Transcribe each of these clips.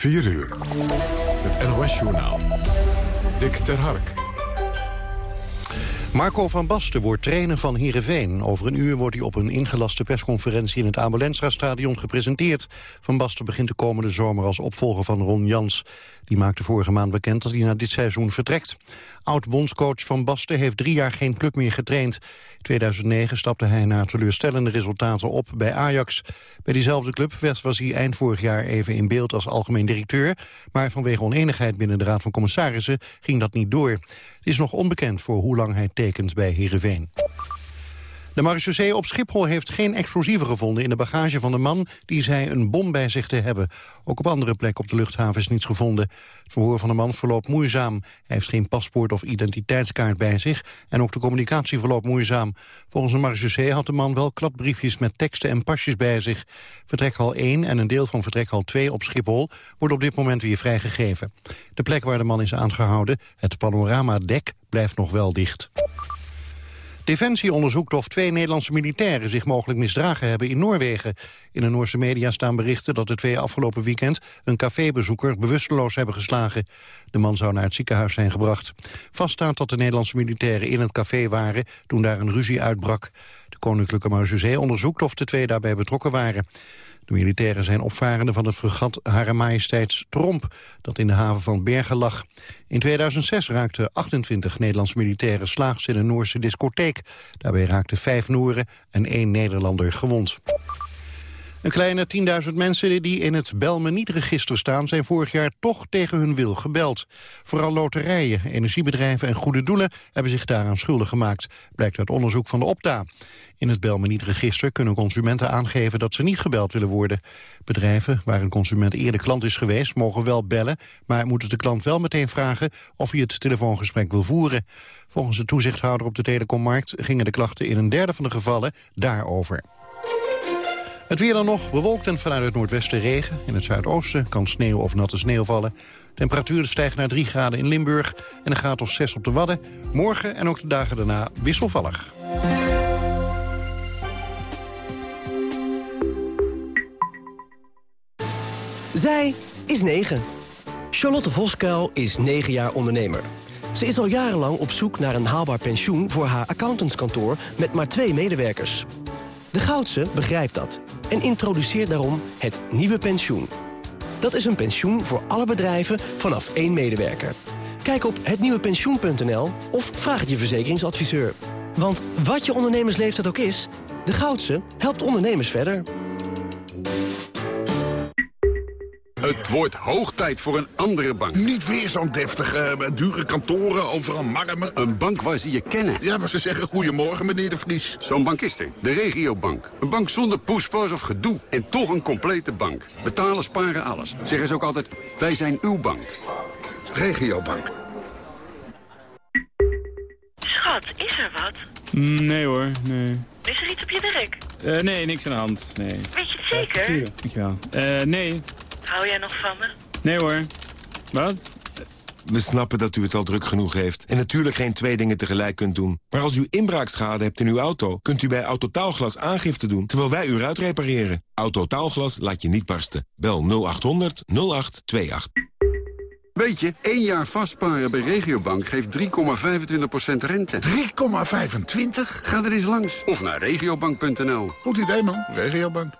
4 uur. Het NOS-journaal. Dick ter Hark. Marco van Basten wordt trainer van Heerenveen. Over een uur wordt hij op een ingelaste persconferentie in het Abelensra-stadion gepresenteerd. Van Basten begint de komende zomer als opvolger van Ron Jans. Die maakte vorige maand bekend dat hij na dit seizoen vertrekt. Oud-bondscoach Van Basten heeft drie jaar geen club meer getraind. In 2009 stapte hij na teleurstellende resultaten op bij Ajax. Bij diezelfde club was hij eind vorig jaar even in beeld als algemeen directeur. Maar vanwege oneenigheid binnen de Raad van Commissarissen ging dat niet door. Het is nog onbekend voor hoe lang hij tekent bij Heerenveen. De marechaussee op Schiphol heeft geen explosieven gevonden in de bagage van de man die zei een bom bij zich te hebben. Ook op andere plekken op de luchthaven is niets gevonden. Het verhoor van de man verloopt moeizaam. Hij heeft geen paspoort of identiteitskaart bij zich en ook de communicatie verloopt moeizaam. Volgens de marechaussee had de man wel kladbriefjes met teksten en pasjes bij zich. Vertrekhal 1 en een deel van vertrekhal 2 op Schiphol worden op dit moment weer vrijgegeven. De plek waar de man is aangehouden, het panoramadek, blijft nog wel dicht. Defensie onderzoekt of twee Nederlandse militairen zich mogelijk misdragen hebben in Noorwegen. In de Noorse media staan berichten dat de twee afgelopen weekend een cafébezoeker bewusteloos hebben geslagen. De man zou naar het ziekenhuis zijn gebracht. Vaststaat dat de Nederlandse militairen in het café waren toen daar een ruzie uitbrak. De Koninklijke Marechaussee onderzoekt of de twee daarbij betrokken waren. De militairen zijn opvarenden van het fregat Hare Majesteits Tromp... dat in de haven van Bergen lag. In 2006 raakten 28 Nederlandse militairen slaags in een Noorse discotheek. Daarbij raakten vijf Nooren en één Nederlander gewond. Een kleine 10.000 mensen die in het Belmeniet-register staan... zijn vorig jaar toch tegen hun wil gebeld. Vooral loterijen, energiebedrijven en goede doelen... hebben zich daaraan schuldig gemaakt, blijkt uit onderzoek van de Opta. In het Belmeniet-register kunnen consumenten aangeven dat ze niet gebeld willen worden. Bedrijven waar een consument eerder klant is geweest mogen wel bellen... maar moeten de klant wel meteen vragen of hij het telefoongesprek wil voeren. Volgens de toezichthouder op de telecommarkt gingen de klachten in een derde van de gevallen daarover. Het weer dan nog, bewolkt en vanuit het noordwesten regen. In het zuidoosten kan sneeuw of natte sneeuw vallen. Temperaturen stijgen naar 3 graden in Limburg en een graad of 6 op de Wadden. Morgen en ook de dagen daarna wisselvallig. Zij is 9. Charlotte Voskuil is 9 jaar ondernemer. Ze is al jarenlang op zoek naar een haalbaar pensioen voor haar accountantskantoor met maar twee medewerkers. De Goudse begrijpt dat en introduceert daarom het nieuwe pensioen. Dat is een pensioen voor alle bedrijven vanaf één medewerker. Kijk op hetnieuwepensioen.nl of vraag het je verzekeringsadviseur. Want wat je ondernemersleeftijd ook is, de Goudse helpt ondernemers verder. Het wordt hoog tijd voor een andere bank. Niet weer zo'n deftige, eh, dure kantoren, overal marmer. Een bank waar ze je kennen. Ja, maar ze zeggen goedemorgen, meneer de Vries. Zo'n bank is er. De regiobank. Een bank zonder poespas of gedoe. En toch een complete bank. Betalen, sparen, alles. Zeggen ze ook altijd, wij zijn uw bank. Regiobank. Schat, is er wat? Nee hoor, nee. Is er iets op je werk? Eh, nee, niks aan de hand, nee. Weet je het zeker? Tuurlijk, dankjewel. Eh, nee. Hou jij nog van me? Nee hoor. Wat? We snappen dat u het al druk genoeg heeft en natuurlijk geen twee dingen tegelijk kunt doen. Maar als u inbraakschade hebt in uw auto, kunt u bij Autotaalglas aangifte doen, terwijl wij u eruit repareren. Autotaalglas laat je niet barsten. Bel 0800 0828. Weet je, één jaar vastparen bij Regiobank geeft 3,25% rente. 3,25? Ga er eens langs. Of naar regiobank.nl. Goed idee, man. Regiobank.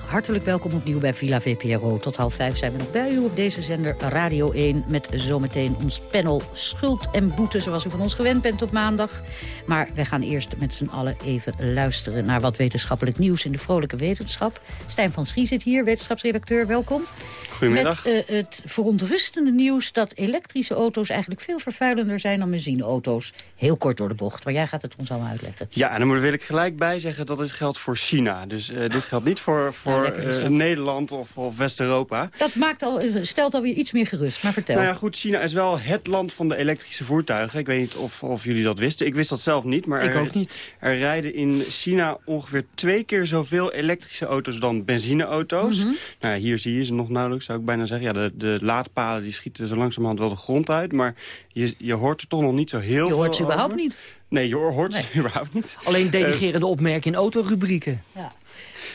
hartelijk welkom opnieuw bij Villa VPRO. Tot half vijf zijn we nog bij u op deze zender Radio 1... met zometeen ons panel Schuld en Boete, zoals u van ons gewend bent op maandag. Maar wij gaan eerst met z'n allen even luisteren... naar wat wetenschappelijk nieuws in de vrolijke wetenschap. Stijn van Schie zit hier, wetenschapsredacteur, welkom. Goedemiddag. Met uh, het verontrustende nieuws dat elektrische auto's... eigenlijk veel vervuilender zijn dan benzineauto's. Heel kort door de bocht, maar jij gaat het ons allemaal uitleggen. Ja, en dan wil ik gelijk bij zeggen dat dit geldt voor China. Dus uh, dit geldt niet voor, voor voor eh. Nederland of, of West-Europa. Dat maakt al, stelt alweer iets meer gerust, maar vertel. Nou ja, goed, China is wel het land van de elektrische voertuigen. Ik weet niet of, of jullie dat wisten. Ik wist dat zelf niet. Maar Ik er, ook niet. Er rijden in China ongeveer twee keer zoveel elektrische auto's dan benzineauto's. Mhm. Nou ja, hier zie je ze nog nauwelijks, zou ik bijna zeggen. Ja, de, de laadpalen die schieten zo langzamerhand wel de grond uit. Maar je, je hoort er toch nog niet zo heel je veel hoort ze überhaupt over. niet. Nee, je hoort Nee. ze überhaupt niet. Alleen Eh, denigerende opmerking in autorubrieken. Ja.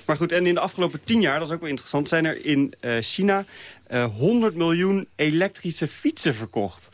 Maar goed, en in de afgelopen tien jaar, dat is ook wel interessant... zijn er in eh, China eh 100 miljoen elektrische fietsen verkocht.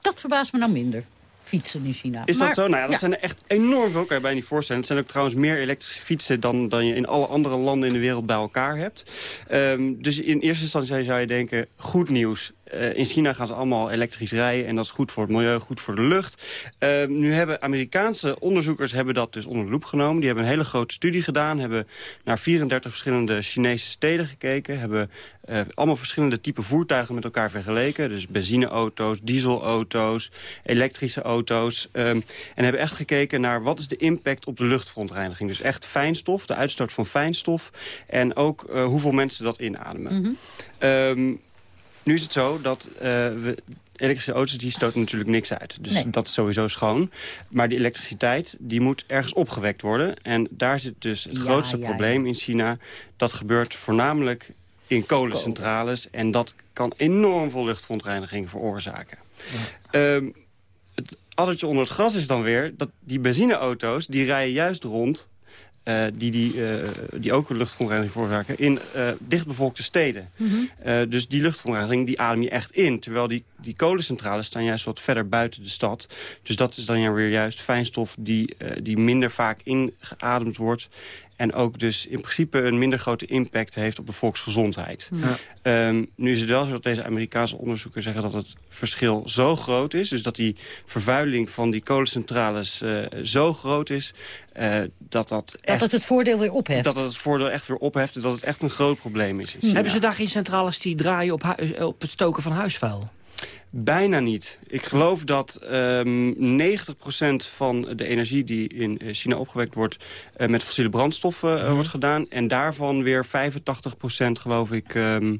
Dat verbaast me nou minder. Fietsen in China. Is Maar- dat zo? Nou ja, dat zijn er echt enorm veel, kan je bijna niet voorstellen. Het zijn ook trouwens meer elektrische fietsen... dan, dan je in alle andere landen in de wereld bij elkaar hebt. Ehm, dus in eerste instantie zou je denken, goed nieuws. Eh, in China gaan ze allemaal elektrisch rijden... en dat is goed voor het milieu, goed voor de lucht. Ehm, nu hebben Amerikaanse onderzoekers hebben dat dus onder de loep genomen. Die hebben een hele grote studie gedaan. Hebben naar 34 verschillende Chinese steden gekeken. Hebben eh, allemaal verschillende type voertuigen met elkaar vergeleken. Dus benzineauto's, dieselauto's, elektrische auto's. ehm, en hebben echt gekeken naar wat is de impact op de luchtverontreiniging. Dus echt fijnstof, de uitstoot van fijnstof. En ook eh, hoeveel mensen dat inademen. Ehm, nu is het zo dat eh, we, elektrische auto's die stoten natuurlijk niks uit. Dus Nee. dat is sowieso schoon. Maar die elektriciteit die moet ergens opgewekt worden. En daar zit dus het Ja, grootste ja, probleem in China. Dat gebeurt voornamelijk in kolencentrales. En dat kan enorm veel luchtverontreiniging veroorzaken. Ehm, het addertje onder het gras is dan weer... dat die benzineauto's die rijden juist rond... eh, die, die, eh, die ook luchtverontreiniging veroorzaken... in eh, dichtbevolkte steden. Mhm. Dus die luchtverontreiniging die adem je echt in. Terwijl die, die kolencentrales staan juist wat verder buiten de stad. Dus dat is dan ja weer juist fijnstof die, die minder vaak ingeademd wordt. En ook dus in principe een minder grote impact heeft op de volksgezondheid. Ja. Ehm, nu is het wel zo dat deze Amerikaanse onderzoekers zeggen dat het verschil zo groot is. Dus dat die vervuiling van die kolencentrales eh, zo groot is. eh, dat dat Dat echt, het het voordeel weer opheft. dat het het voordeel echt weer opheft. En dat het echt een groot probleem is. Hebben ze daar geen centrales die draaien op, hui- op het stoken van huisvuil? Bijna niet. Ik geloof dat ehm 90% van de energie die in eh, China opgewekt wordt... eh, met fossiele brandstoffen eh, wordt gedaan. En daarvan weer 85% geloof ik... ehm,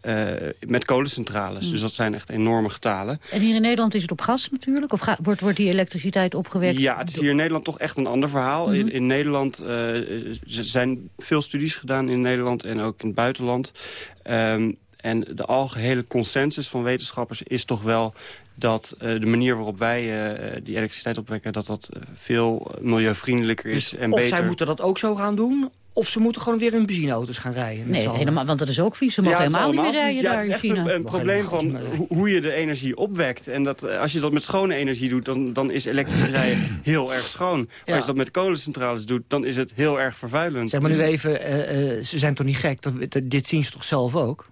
eh, met kolencentrales. Dus dat zijn echt enorme getalen. En hier in Nederland is het op gas natuurlijk? Of ga- wordt, wordt die elektriciteit opgewekt? Ja, het is hier in Nederland toch echt een ander verhaal. Mhm. in, in Nederland uh, er zijn veel studies gedaan in Nederland en ook in het buitenland. Um, en de algehele consensus van wetenschappers is toch wel dat uh, de manier waarop wij uh, die elektriciteit opwekken... dat dat veel milieuvriendelijker dus is en of beter. zij moeten dat ook zo gaan doen... Of ze moeten gewoon weer in benzineauto's gaan rijden. Nee, helemaal, want dat is ook vies. Ze mogen ja, helemaal niet meer rijden ja, daar het is in echt China. een, een probleem van ho hoe je de energie opwekt. En dat, als je dat met schone energie doet, dan, dan is elektrisch rijden heel erg schoon. Ja. Als je dat met kolencentrales doet, dan is het heel erg vervuilend. Zeg maar nu even, uh, uh, ze zijn toch niet gek? Dat, dit zien ze toch zelf ook?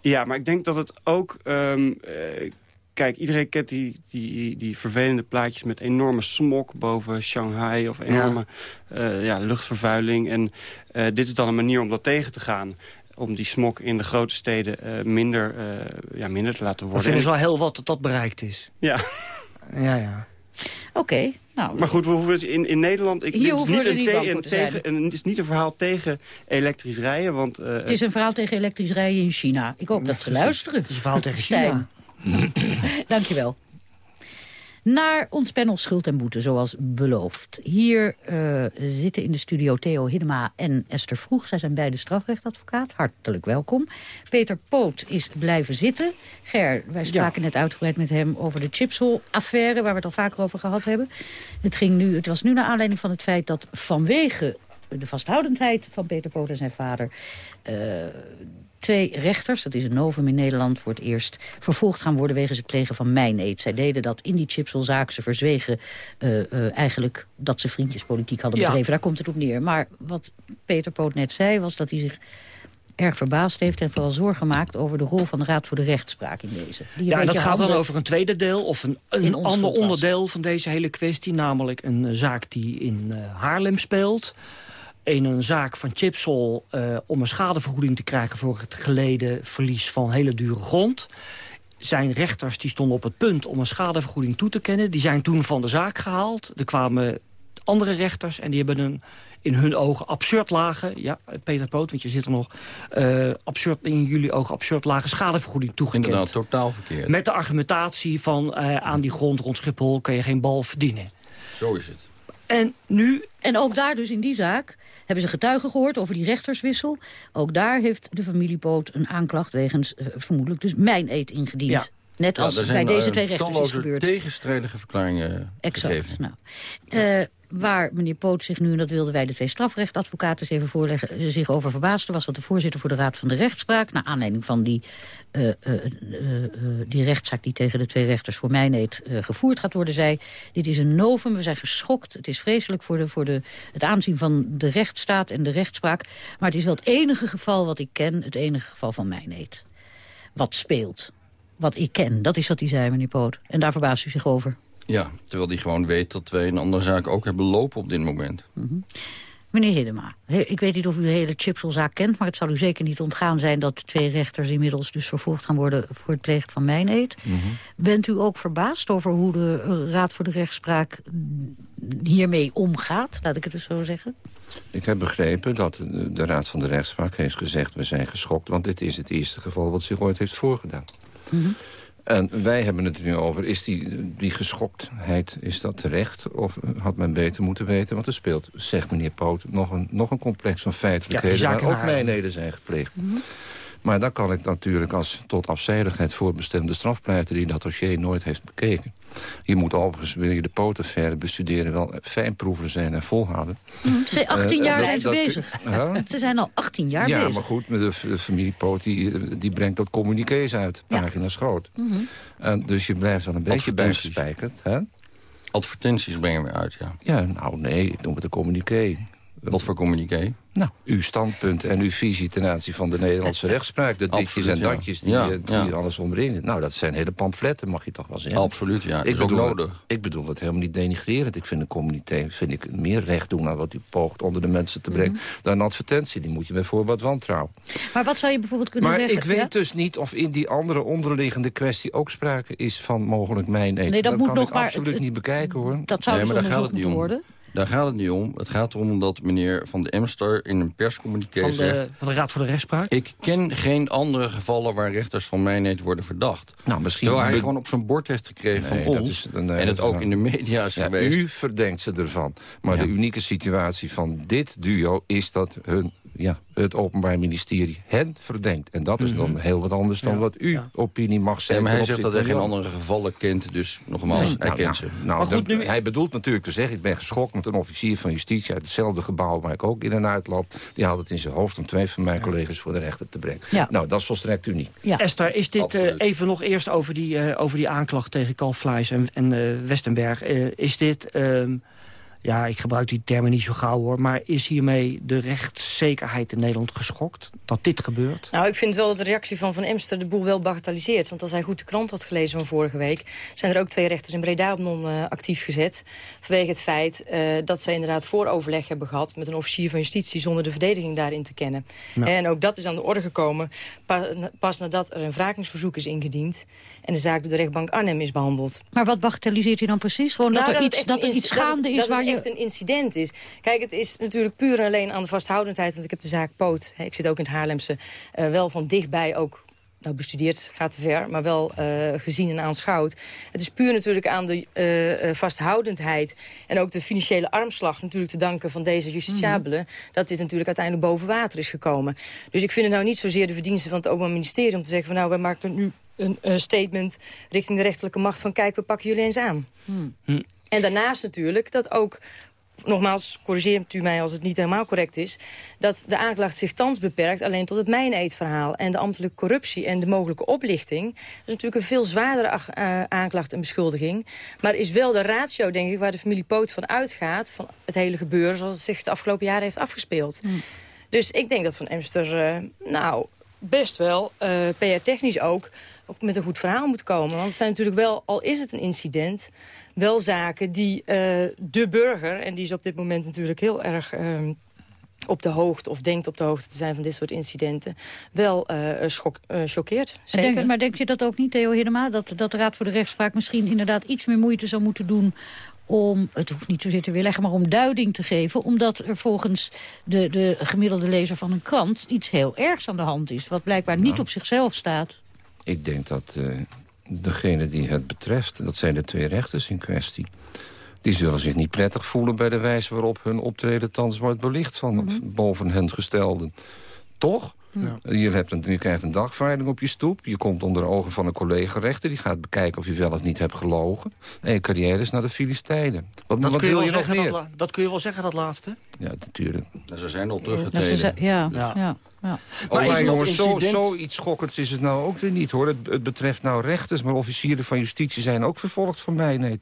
Ja, maar ik denk dat het ook... Um, uh, kijk, iedereen kent die, die, die vervelende plaatjes met enorme smog boven Shanghai... of enorme ja. Uh, ja, luchtvervuiling. En uh, dit is dan een manier om dat tegen te gaan om die smog in de grote steden minder, ja, minder te laten worden. Ik vind het wel heel wat dat dat bereikt is. Ja. ja, ja. Oké, okay, nou... Maar goed, we hoeven in, in Nederland... Ik, Hier dit is niet, een niet tegen, tegen, een, het is niet een verhaal tegen elektrisch rijden, want... Uh, het is een verhaal tegen elektrisch rijden in China. Ik hoop dat ze luisteren. Het is een verhaal tegen China. Dankjewel. Naar ons panel Schuld en Boete, zoals beloofd. Hier uh, zitten in de studio Theo Hiddema en Esther Vroeg. Zij zijn beide strafrechtadvocaat. Hartelijk welkom. Peter Poot is blijven zitten. Ger, wij spraken ja. net uitgebreid met hem over de Chipsol-affaire... waar we het al vaker over gehad hebben. Het, ging nu, het was nu naar aanleiding van het feit dat vanwege de vasthoudendheid van Peter Poot en zijn vader... Uh, twee rechters, dat is een novum in Nederland voor het eerst... vervolgd gaan worden wegens het plegen van mijneed. Zij deden dat in die chipselzaak. Ze verzwegen uh, uh, eigenlijk dat ze vriendjespolitiek hadden bedreven. Ja. Daar komt het op neer. Maar wat Peter Poot net zei, was dat hij zich erg verbaasd heeft... en vooral zorgen maakt over de rol van de Raad voor de Rechtspraak in deze. Die ja, dat gaat dan over een tweede deel of een, een ander onderdeel van deze hele kwestie. Namelijk een uh, zaak die in Haarlem speelt in een zaak van Chipsol uh, om een schadevergoeding te krijgen... voor het geleden verlies van hele dure grond. Zijn rechters die stonden op het punt om een schadevergoeding toe te kennen. Die zijn toen van de zaak gehaald. Er kwamen andere rechters. En die hebben een in hun ogen absurd lage... ja, Peter Poot, want je zit er nog... Uh, absurd, in jullie ogen absurd lage schadevergoeding toegekend. Inderdaad, totaal verkeerd. Met de argumentatie van uh, aan die grond rond Schiphol... kan je geen bal verdienen. Zo is het. En nu... En ook daar dus in die zaak hebben ze getuigen gehoord over die rechterswissel. Ook daar heeft de familie Poot een aanklacht wegens uh, vermoedelijk dus mijn eet ingediend. Ja. Net als ja, bij deze twee rechters is gebeurd. tegenstrijdige verklaringen exact, gegeven. Nou. Uh, waar meneer Poot zich nu, en dat wilden wij de twee strafrechtadvocaten even voorleggen, zich over verbaasde, was dat de voorzitter voor de Raad van de Rechtspraak, naar aanleiding van die, uh, uh, die rechtszaak die tegen de twee rechters voor mij neet gevoerd gaat worden, zei, dit is een novum, we zijn geschokt, het is vreselijk voor, de, voor de, het aanzien van de rechtsstaat en de rechtspraak, maar het is wel het enige geval wat ik ken, het enige geval van mij. Wat speelt wat ik ken. Dat is wat hij zei, meneer Poot. En daar verbaast u zich over. Ja, terwijl hij gewoon weet dat wij een andere zaak ook hebben lopen op dit moment. Mm -hmm. Meneer Hiddema, ik weet niet of u de hele Chipselzaak kent... maar het zal u zeker niet ontgaan zijn dat twee rechters inmiddels dus vervolgd gaan worden... voor het plegen van mijn eet. Mm -hmm. Bent u ook verbaasd over hoe de Raad voor de Rechtspraak hiermee omgaat? Laat ik het dus zo zeggen. Ik heb begrepen dat de Raad van de Rechtspraak heeft gezegd... we zijn geschokt, want dit is het eerste geval wat zich ooit heeft voorgedaan. Mm -hmm. En wij hebben het er nu over, is die, die geschoktheid, is dat terecht? Of had men beter moeten weten? Want er speelt, zegt meneer Poot, nog een, nog een complex van feitelijkheden... Ja, waar ook mijnheden zijn gepleegd. Mm -hmm. Maar dan kan ik natuurlijk als tot afzijdigheid voorbestemde strafpleiter... die dat dossier nooit heeft bekeken. Je moet overigens, wil je de pootaffaire bestuderen... wel fijnproever zijn en volhouden. Mm, ze 18 jaar uh, zijn ze bezig. Uh, ze zijn al 18 jaar ja, bezig. Ja, maar goed, de, de familie Poot die, die brengt dat communiqués uit. Pagina's ja. groot. Mm -hmm. en dus je blijft wel een beetje bijgespijkerd. Hè? Advertenties brengen we uit, ja. Ja, nou nee, ik noem het een communiqué. Wat voor communiqué? Nou, uw standpunt en uw visie ten aanzien van de Nederlandse rechtspraak. De ditjes en datjes die, ja, die ja. alles omringen. Nou, dat zijn hele pamfletten, mag je toch wel zeggen. Absoluut, ja. Ik bedoel, nodig. Ik bedoel dat helemaal niet denigrerend. Ik vind een communité vind ik meer recht doen aan wat u poogt onder de mensen te brengen... Mm -hmm. dan een advertentie. Die moet je bijvoorbeeld wantrouwen. Maar wat zou je bijvoorbeeld kunnen maar zeggen? Maar ik weet ja? dus niet of in die andere onderliggende kwestie ook sprake is van mogelijk mijn eten. Nee, dat, dat moet kan nog ik maar, absoluut het, niet bekijken, hoor. Dat zou nee, dus maar daar gaat het niet om. worden. Daar gaat het niet om. Het gaat erom dat meneer Van de Emster in een perscommuniqué van de, zegt... Van de Raad voor de Rechtspraak? Ik ken geen andere gevallen waar rechters van mijnheid worden verdacht. Nou, misschien Terwijl hij gewoon op zijn bord heeft gekregen nee, van dat ons. Is, nee, en het ook in de media is ja, geweest. U verdenkt ze ervan. Maar Ja. de unieke situatie van dit duo is dat hun, ja, het Openbaar Ministerie hen verdenkt. En dat is dan heel wat anders dan Ja. wat uw Ja. opinie mag zijn. Ja, maar hij zegt dat hij geen andere gevallen kent. Dus nogmaals, Nee, hij nou, kent nou, ze. Nou, Maar goed, dan- nu- Hij bedoelt natuurlijk te zeggen... ik ben geschokt met een officier van justitie uit hetzelfde gebouw... waar ik ook in en uitloop. Die had het in zijn hoofd om twee van mijn collega's voor de rechter te brengen. Ja. Nou, dat is volstrekt uniek. Ja. Esther, is dit eh, even nog eerst over die, eh, over die aanklacht tegen Kalfvleis en, en eh, Westenberg. Eh, is dit, ehm, ja, ik gebruik die termen niet zo gauw hoor... maar is hiermee de rechtszekerheid in Nederland geschokt? Dat dit gebeurt? Nou, ik vind wel dat de reactie van Van Emster de boel wel bagatelliseert. Want als hij goed de krant had gelezen van vorige week... zijn er ook twee rechters in Breda op non eh, actief gezet. Vanwege het feit eh, dat zij inderdaad vooroverleg hebben gehad... met een officier van justitie zonder de verdediging daarin te kennen. Ja. En ook dat is aan de orde gekomen pa- pas nadat er een wrakingsverzoek is ingediend... en de zaak door de rechtbank Arnhem is behandeld. Maar wat bagatelliseert u dan precies? Gewoon Nou, dat er iets, dat er iets dat gaande is dat waar je... echt een incident is. Kijk, het is natuurlijk puur en alleen aan de vasthoudendheid. Want ik heb de zaak Poot, hè, ik zit ook in het Haarlemse... eh, wel van dichtbij ook nou, bestudeerd gaat te ver, maar wel eh, gezien en aanschouwd. Het is puur natuurlijk aan de eh, eh, vasthoudendheid... en ook de financiële armslag natuurlijk te danken van deze justitiabelen... dat dit natuurlijk uiteindelijk boven water is gekomen. Dus ik vind het nou niet zozeer de verdienste van het Openbaar Ministerie... om te zeggen van nou, wij maken nu een eh, statement richting de rechterlijke macht... van kijk, we pakken jullie eens aan. En daarnaast natuurlijk dat ook, nogmaals, corrigeert u mij als het niet helemaal correct is... dat de aanklacht zich thans beperkt alleen tot het mijn-eetverhaal... en de ambtelijke corruptie en de mogelijke oplichting. Dat is natuurlijk een veel zwaardere eh, aanklacht en beschuldiging. Maar is wel de ratio, denk ik, waar de familie Poot van uitgaat... van het hele gebeuren zoals het zich de afgelopen jaren heeft afgespeeld. Dus ik denk dat Van Emster, eh, nou, best wel, eh, PR-technisch ook... ook met een goed verhaal moet komen. Want het zijn natuurlijk wel, al is het een incident... wel zaken die eh, de burger, en die is op dit moment natuurlijk heel erg... ehm, op de hoogte of denkt op de hoogte te zijn van dit soort incidenten... wel eh, schok- eh, choqueert. En Zeker. Denk, maar denk je dat ook niet, Theo Hiddema? Dat, dat de Raad voor de Rechtspraak misschien inderdaad iets meer moeite zou moeten doen om, het hoeft niet zozeer te weerleggen, maar om duiding te geven. Omdat er volgens de, de gemiddelde lezer van een krant iets heel ergs aan de hand is. Wat blijkbaar niet op zichzelf staat. Ik denk dat uh, degene die het betreft, dat zijn de twee rechters in kwestie... die zullen zich niet prettig voelen bij de wijze waarop hun optreden thans wordt belicht... van mm boven hen gestelden. Toch? Ja. Je, hebt een, je krijgt een dagvaarding op je stoep. Je komt onder de ogen van een collega-rechter. Die gaat bekijken of je wel of niet hebt gelogen. En je carrière is naar de Filistijnen. Wat, dat, wat kun je wil wel je nog zeggen, meer? dat, dat kun je wel zeggen, dat laatste? Ja, natuurlijk. Ze zijn al Ja, teruggetreden. Ja. ja. Ja. Maar, is dat jongens, zo, zoiets schokkends is het nou ook weer niet, hoor. Het, het betreft nou rechters, maar officieren van justitie zijn ook vervolgd van mij, nee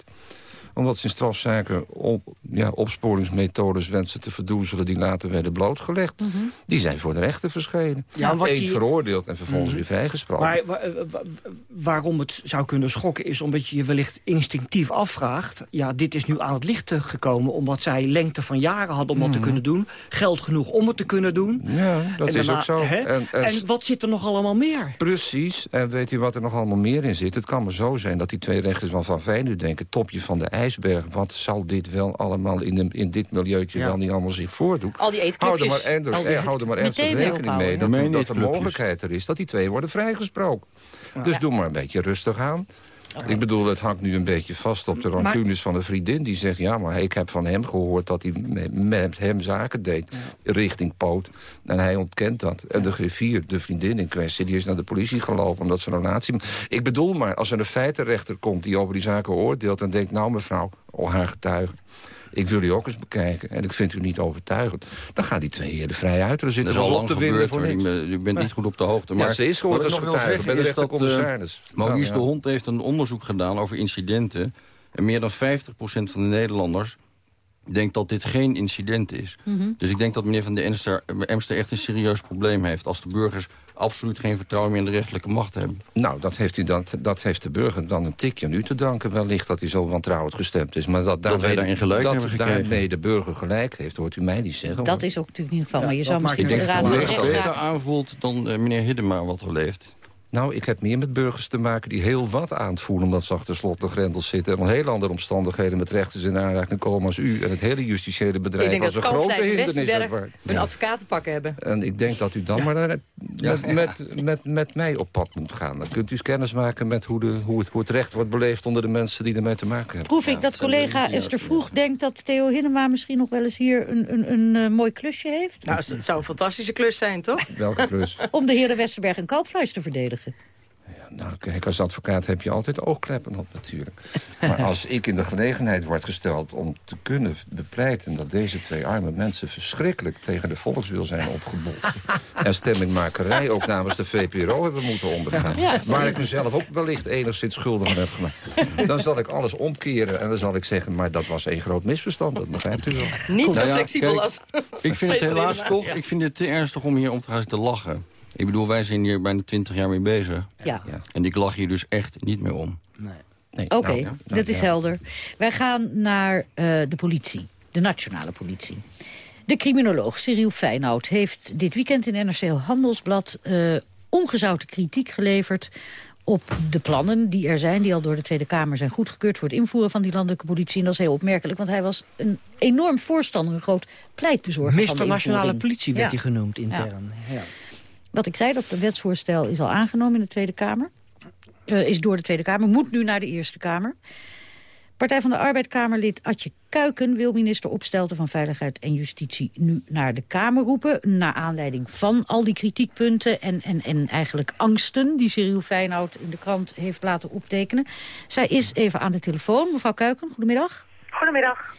omdat ze in strafzaken op, ja, opsporingsmethodes wensen te verdoezelen... die later werden blootgelegd. Die zijn voor de rechter verschenen. Ja, en wat Eén veroordeeld en vervolgens Mhm. weer vrijgesproken. Maar wa- wa- waarom het zou kunnen schokken is omdat je je wellicht instinctief afvraagt... ja, dit is nu aan het licht gekomen omdat zij lengte van jaren hadden om dat te kunnen doen. Geld genoeg om het te kunnen doen. Ja, dat En is daarna, ook zo. En, en- En wat zit er nog allemaal meer? Precies. En weet u wat er nog allemaal meer in zit? Het kan maar zo zijn dat die twee rechters van Van Veen nu denken... topje van de ijsberg, wat zal dit wel allemaal in, de, in dit milieuutje Ja. wel niet allemaal zich voordoen? Al die Hou er maar, eetclubjes. Al die eh, hou er maar ernstig rekening mee dat, dat de mogelijkheid er is... dat die twee worden vrijgesproken. Dus doe maar een beetje rustig aan. Ik bedoel, het hangt nu een beetje vast op de Maar- rancunes van een vriendin... die zegt, ja, maar ik heb van hem gehoord dat hij met, hem zaken deed... richting Poot. En hij ontkent dat. En de griffier, de vriendin in kwestie, die is naar de politie gelopen... omdat ze een relatie... Ik bedoel maar, als er een feitenrechter komt die over die zaken oordeelt... en denkt, nou mevrouw, oh, haar getuigen... Ik wil u ook eens bekijken en ik vind u niet overtuigend. Dan gaan die twee heren vrij uit. Er zitten al lang op te winnen voor niks. Ik ben- U bent niet goed op de hoogte. Ja, Maar ze is gehoord als nog getuige zeggen bij de is dat eh, rechtercommissaris. Maurice ja. de Hond heeft een onderzoek gedaan over incidenten. En meer dan 50% van de Nederlanders denkt dat dit geen incident is. Mhm. Dus ik denk dat meneer Van de Emster, Emster echt een serieus probleem heeft... als de burgers absoluut geen vertrouwen meer in de rechterlijke macht hebben. Nou, dat heeft, u dan, dat heeft de burger dan een tikje aan u te danken. Wellicht dat hij zo wantrouwend gestemd is. Maar dat, Dat wij daarin gelijk dat hebben gekregen. daarmee de burger gelijk heeft, hoort u mij niet zeggen. Dat hoor. is ook natuurlijk in ieder geval. Ja, maar je zou misschien de denk raad dat de aanvoelt dan eh, meneer Hiddema wat er leeft. Nou, ik heb meer met burgers te maken die heel wat aanvoelen... omdat ze achter slot en grendels zitten... en al heel andere omstandigheden met rechters in aanraking komen als u... en het hele justitiële bedrijf Ik denk als dat een grote hindernis Westerberg ervaart. hun advocatenpakken hebben. En ik denk dat u dan maar met, Met, met, met mij op pad moet gaan. Dan kunt u eens kennis maken met hoe, de, hoe, het, hoe het recht wordt beleefd... onder de mensen die ermee te maken hebben. Proef ik dat collega Esther Vroeg denkt dat Theo Hinnema misschien nog wel eens hier een, een, een eh, mooi klusje heeft? Nou, het zou een fantastische klus zijn, toch? Welke klus? Om de heren Westerberg en Kalpfluis te verdedigen. Nou, kijk, als advocaat heb je altijd oogkleppen op natuurlijk. Maar als ik in de gelegenheid word gesteld om te kunnen bepleiten... dat deze twee arme mensen verschrikkelijk tegen de volkswil zijn opgebold... en stemmingmakerij ook namens de VPRO hebben moeten ondergaan... Ja. waar ik mezelf ook wellicht enigszins schuldig aan heb gemaakt... dan zal ik alles omkeren en dan zal ik zeggen... maar dat was één groot misverstand, dat begrijpt u wel. Niet zo Nou ja, flexibel kijk, als... Ik vind het helaas toch, Ja. ik vind het te ernstig om hier om te gaan zitten lachen. Ik bedoel, wij zijn hier bijna twintig jaar mee bezig. Ja. Ja. En ik lach hier dus echt niet meer om. Nee, Oké, nou, nou, dat is ja. helder. Wij gaan naar eh, de politie, de nationale politie. De criminoloog Cyril Feyenoord heeft dit weekend in NRC Handelsblad... eh, ongezouten kritiek geleverd op de plannen die er zijn... die al door de Tweede Kamer zijn goedgekeurd... voor het invoeren van die landelijke politie. En dat is heel opmerkelijk, want hij was een enorm voorstander... een groot pleitbezorger van de Mister Nationale. Politie werd Ja. hij genoemd intern. Ja. Wat ik zei, dat wetsvoorstel is al aangenomen in de Tweede Kamer. Eh, is door de Tweede Kamer, moet nu naar de Eerste Kamer. Partij van de Arbeid-Kamerlid Atje Kuiken wil minister Opstelten van Veiligheid en Justitie nu naar de Kamer roepen. Naar aanleiding van al die kritiekpunten en, en, en eigenlijk angsten die Cyril Feyenoord in de krant heeft laten optekenen. Zij is even aan de telefoon. Mevrouw Kuiken, goedemiddag. Goedemiddag.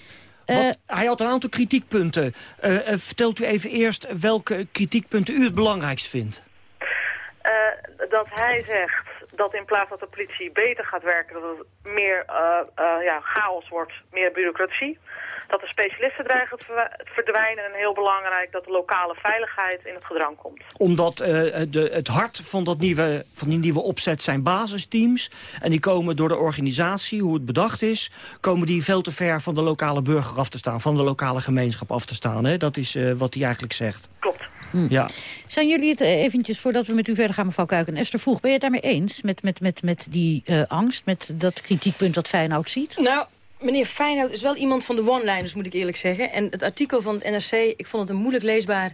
Eh, hij had een aantal kritiekpunten. Eh, eh, vertelt u even eerst welke kritiekpunten u het belangrijkst vindt. Eh, dat hij zegt dat in plaats dat de politie beter gaat werken, dat het meer eh, eh, ja, chaos wordt, meer bureaucratie. Dat de specialisten dreigen te verdwijnen en heel belangrijk dat de lokale veiligheid in het gedrang komt. Omdat eh, de, het hart van, dat nieuwe, van die nieuwe opzet zijn basisteams. En die komen door de organisatie, hoe het bedacht is... komen die veel te ver van de lokale burger af te staan. Van de lokale gemeenschap af te staan. Hè? Dat is wat hij eigenlijk zegt. Klopt. Ja. Zijn jullie het eh, eventjes, voordat we met u verder gaan, mevrouw Kuiken... Esther Vroeg, ben je het daarmee eens met, met, met, met die eh, angst, met dat kritiekpunt dat Feyenoord ziet? Nou, meneer Feyenoord is wel iemand van de one-liners, moet ik eerlijk zeggen. En het artikel van het NRC, ik vond het een moeilijk leesbaar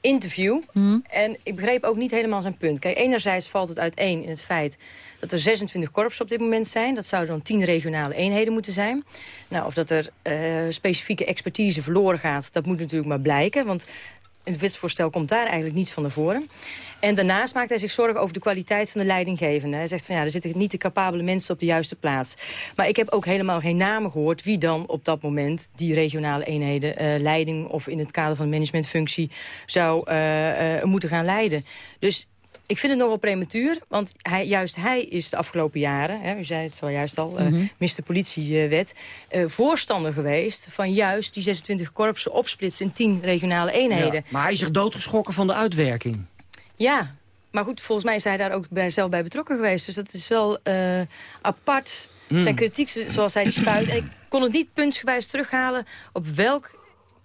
interview. Hmm. En ik begreep ook niet helemaal zijn punt. Kijk, enerzijds valt het uiteen in het feit dat er 26 korpsen op dit moment zijn. Dat zouden dan 10 regionale eenheden moeten zijn. Nou, of dat er uh, specifieke expertise verloren gaat, dat moet natuurlijk maar blijken. Want het wetsvoorstel komt daar eigenlijk niets van naar voren. En daarnaast maakt hij zich zorgen over de kwaliteit van de leidinggevende. Hij zegt van ja, er zitten niet de capabele mensen op de juiste plaats. Maar ik heb ook helemaal geen namen gehoord wie dan op dat moment die regionale eenheden uh, leiding of in het kader van managementfunctie zou uh, uh, moeten gaan leiden. Dus ik vind het nogal prematuur, want hij, juist hij is de afgelopen jaren... Hè, u zei het zojuist al, mm -hmm. uh, Mr. Politiewet... Uh, voorstander geweest van juist die 26 korpsen opsplitsen in 10 regionale eenheden. Ja, maar hij is zich doodgeschrokken van de uitwerking. Ja, maar goed, volgens mij is hij daar ook bij, zelf bij betrokken geweest. Dus dat is wel uh, apart, mm. zijn kritiek zoals hij die spuit. En ik kon het niet puntsgewijs terughalen op welk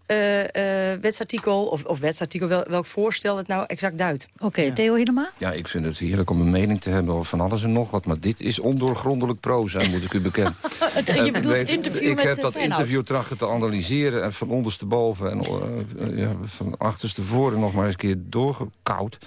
uh, uh, wetsartikel, of, of wetsartikel, wel, welk voorstel het nou exact duidt. Oké, okay, ja. Theo Hiddema? Ja, ik vind het heerlijk om een mening te hebben over van alles en nog wat. Maar dit is ondoorgrondelijk proza, moet ik u bekennen. je bedoelt het interview Ik met heb dat Feyenoord. interview trachten te analyseren... en van ondersteboven en uh, ja, van achterstevoren nog maar eens een keer doorgekoud.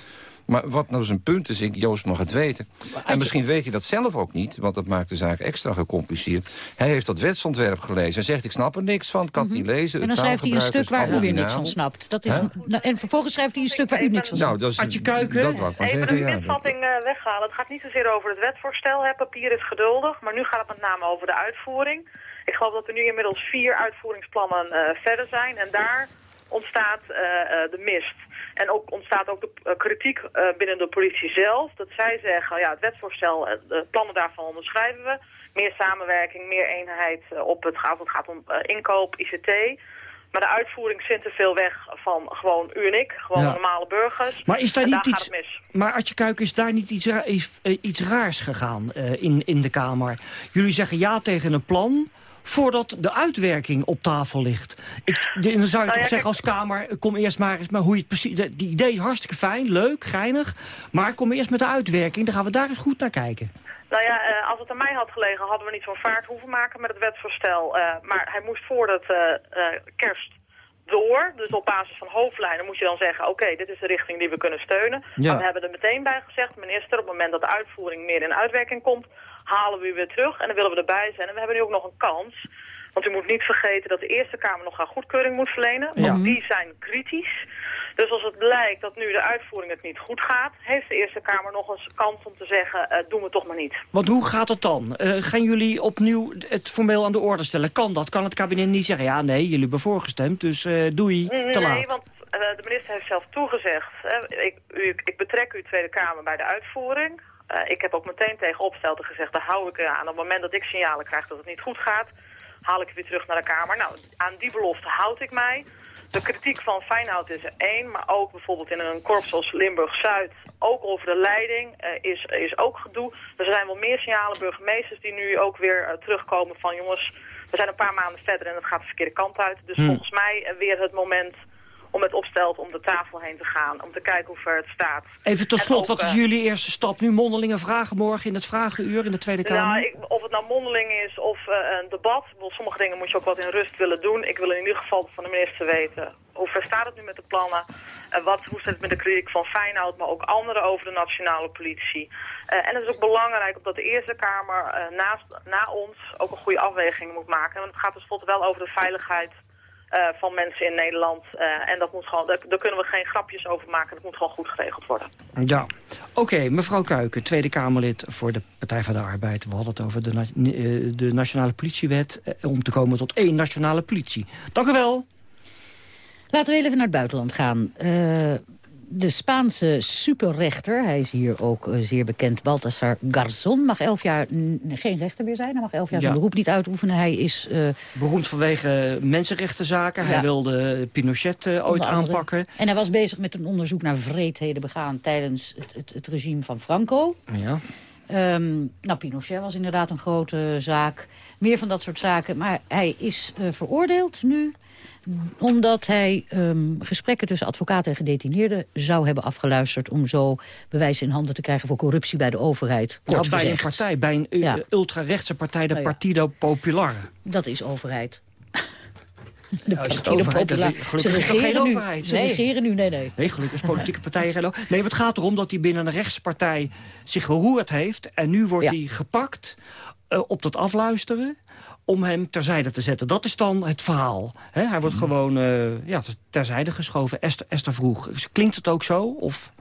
Maar wat nou zijn punt is, ik, Joost mag het weten. En misschien weet hij dat zelf ook niet, want dat maakt de zaak extra gecompliceerd. Hij heeft dat wetsontwerp gelezen. Hij zegt, ik snap er niks van, kan het niet lezen. En dan schrijft hij een stuk waar u weer niks van snapt. Dat is een, en vervolgens schrijft hij een stuk waar u niks van snapt. Nou, dat is, Adje Kuiken. Dat wou ik maar Even zeggen, de ja. misvatting uh, weghalen. Het gaat niet zozeer over het wetsvoorstel. Hè. Papier is geduldig, maar nu gaat het met name over de uitvoering. Ik geloof dat er nu inmiddels vier uitvoeringsplannen uh, verder zijn. En daar ontstaat uh, de mist. En ook ontstaat ook de uh, kritiek uh, binnen de politie zelf. Dat zij zeggen, ja, het wetsvoorstel, uh, de plannen daarvan onderschrijven we. Meer samenwerking, meer eenheid op het gaat. Het gaat om inkoop, ICT. Maar de uitvoering zit te veel weg van gewoon u en ik. Gewoon ja. normale burgers. Maar is daar en niet daar iets... Maar Adje Kuik, is daar niet iets, ra is, iets raars gegaan in, in de Kamer? Jullie zeggen ja tegen een plan voordat de uitwerking op tafel ligt. Ik, dan zou je nou, toch ja, zeggen als Kamer, kom eerst maar eens... maar hoe je het precies, die idee is hartstikke fijn, leuk, geinig... maar kom eerst met de uitwerking, dan gaan we daar eens goed naar kijken. Nou ja, uh, als het aan mij had gelegen, hadden we niet zo'n vaart hoeven maken met het wetsvoorstel. Uh, maar hij moest voor het uh, kerst door. Dus op basis van hoofdlijnen moet je dan zeggen... oké, okay, dit is de richting die we kunnen steunen. Ja. Maar we hebben er meteen bij gezegd... minister, op het moment dat de uitvoering meer in uitwerking komt... halen we u weer terug en dan willen we erbij zijn. En we hebben nu ook nog een kans... Want u moet niet vergeten dat de Eerste Kamer nog haar goedkeuring moet verlenen. Ja. Want die zijn kritisch. Dus als het blijkt dat nu de uitvoering het niet goed gaat... heeft de Eerste Kamer nog eens kans om te zeggen... Uh, doen we toch maar niet. Want hoe gaat het dan? Uh, gaan jullie opnieuw het formeel aan de orde stellen? Kan dat? Kan het kabinet niet zeggen... ja, nee, jullie hebben voorgestemd, dus uh, doei, te nee, laat? Nee, want de minister heeft zelf toegezegd... ik, u, ik betrek u Tweede Kamer bij de uitvoering... ik heb ook meteen tegen opstelten gezegd... daar hou ik aan. Op het moment dat ik signalen krijg dat het niet goed gaat haal ik weer terug naar de Kamer. Nou, aan die belofte houd ik mij. De kritiek van Feyenoord is er één, maar ook bijvoorbeeld in een korps als Limburg-Zuid, ook over de leiding, uh, is, is ook gedoe. Er zijn wel meer signalen, burgemeesters die nu ook weer uh, terugkomen van jongens, we zijn een paar maanden verder en het gaat de verkeerde kant uit. Dus hmm. volgens mij weer het moment om met opstelt om de tafel heen te gaan. Om te kijken hoe ver het staat. Even tot slot, ook, wat is jullie eerste stap nu? Mondelinge vragen morgen in het vragenuur in de Tweede Kamer? Nou, ik, of het nou mondeling is of uh, een debat. Sommige dingen moet je ook wat in rust willen doen. Ik wil in ieder geval van de minister weten... hoe ver staat het nu met de plannen? Uh, wat, hoe staat het met de kritiek van Feyenoord, maar ook anderen over de nationale politie? Uh, en het is ook belangrijk dat de Eerste Kamer naast, na ons ook een goede afweging moet maken. Want het gaat dus wel over de veiligheid uh, van mensen in Nederland. Uh, en dat moet gewoon, daar, daar, kunnen we geen grapjes over maken. Dat moet gewoon goed geregeld worden. Ja, oké. Okay, mevrouw Kuiken, Tweede Kamerlid voor de Partij van de Arbeid. We hadden het over de, na de Nationale Politiewet... om te komen tot één nationale politie. Dank u wel. Laten we even naar het buitenland gaan. Uh, de Spaanse superrechter, hij is hier ook zeer bekend, Baltasar Garzon, mag elf jaar geen rechter meer zijn. Hij mag elf jaar zijn ja. beroep niet uitoefenen. Hij is... Uh, Beroemd vanwege mensenrechtenzaken. Ja. Hij wilde Pinochet uh, ooit aanpakken. En hij was bezig met een onderzoek naar vreedheden begaan tijdens het, het, het regime van Franco. Ja. Um, nou, Pinochet was inderdaad een grote zaak. Meer van dat soort zaken. Maar hij is uh, veroordeeld nu omdat hij um, gesprekken tussen advocaten en gedetineerden zou hebben afgeluisterd... om zo bewijs in handen te krijgen voor corruptie bij de overheid. Nou, bij een partij, bij een ja. ultra-rechtse partij, de nou, ja. Partido Popular. Dat is overheid. De ja, Partido Popular. Ze regeren nu. Overheid. Ze nee. regeren nu, nee, nee. Nee, gelukkig is politieke partijen geen Nee, maar het gaat erom dat hij binnen een rechtspartij zich geroerd heeft... en nu wordt hij gepakt uh, op dat afluisteren om hem terzijde te zetten. Dat is dan het verhaal. hij wordt mhm. gewoon uh, ja, terzijde geschoven. Esther, Esther vroeg, klinkt het ook zo? Of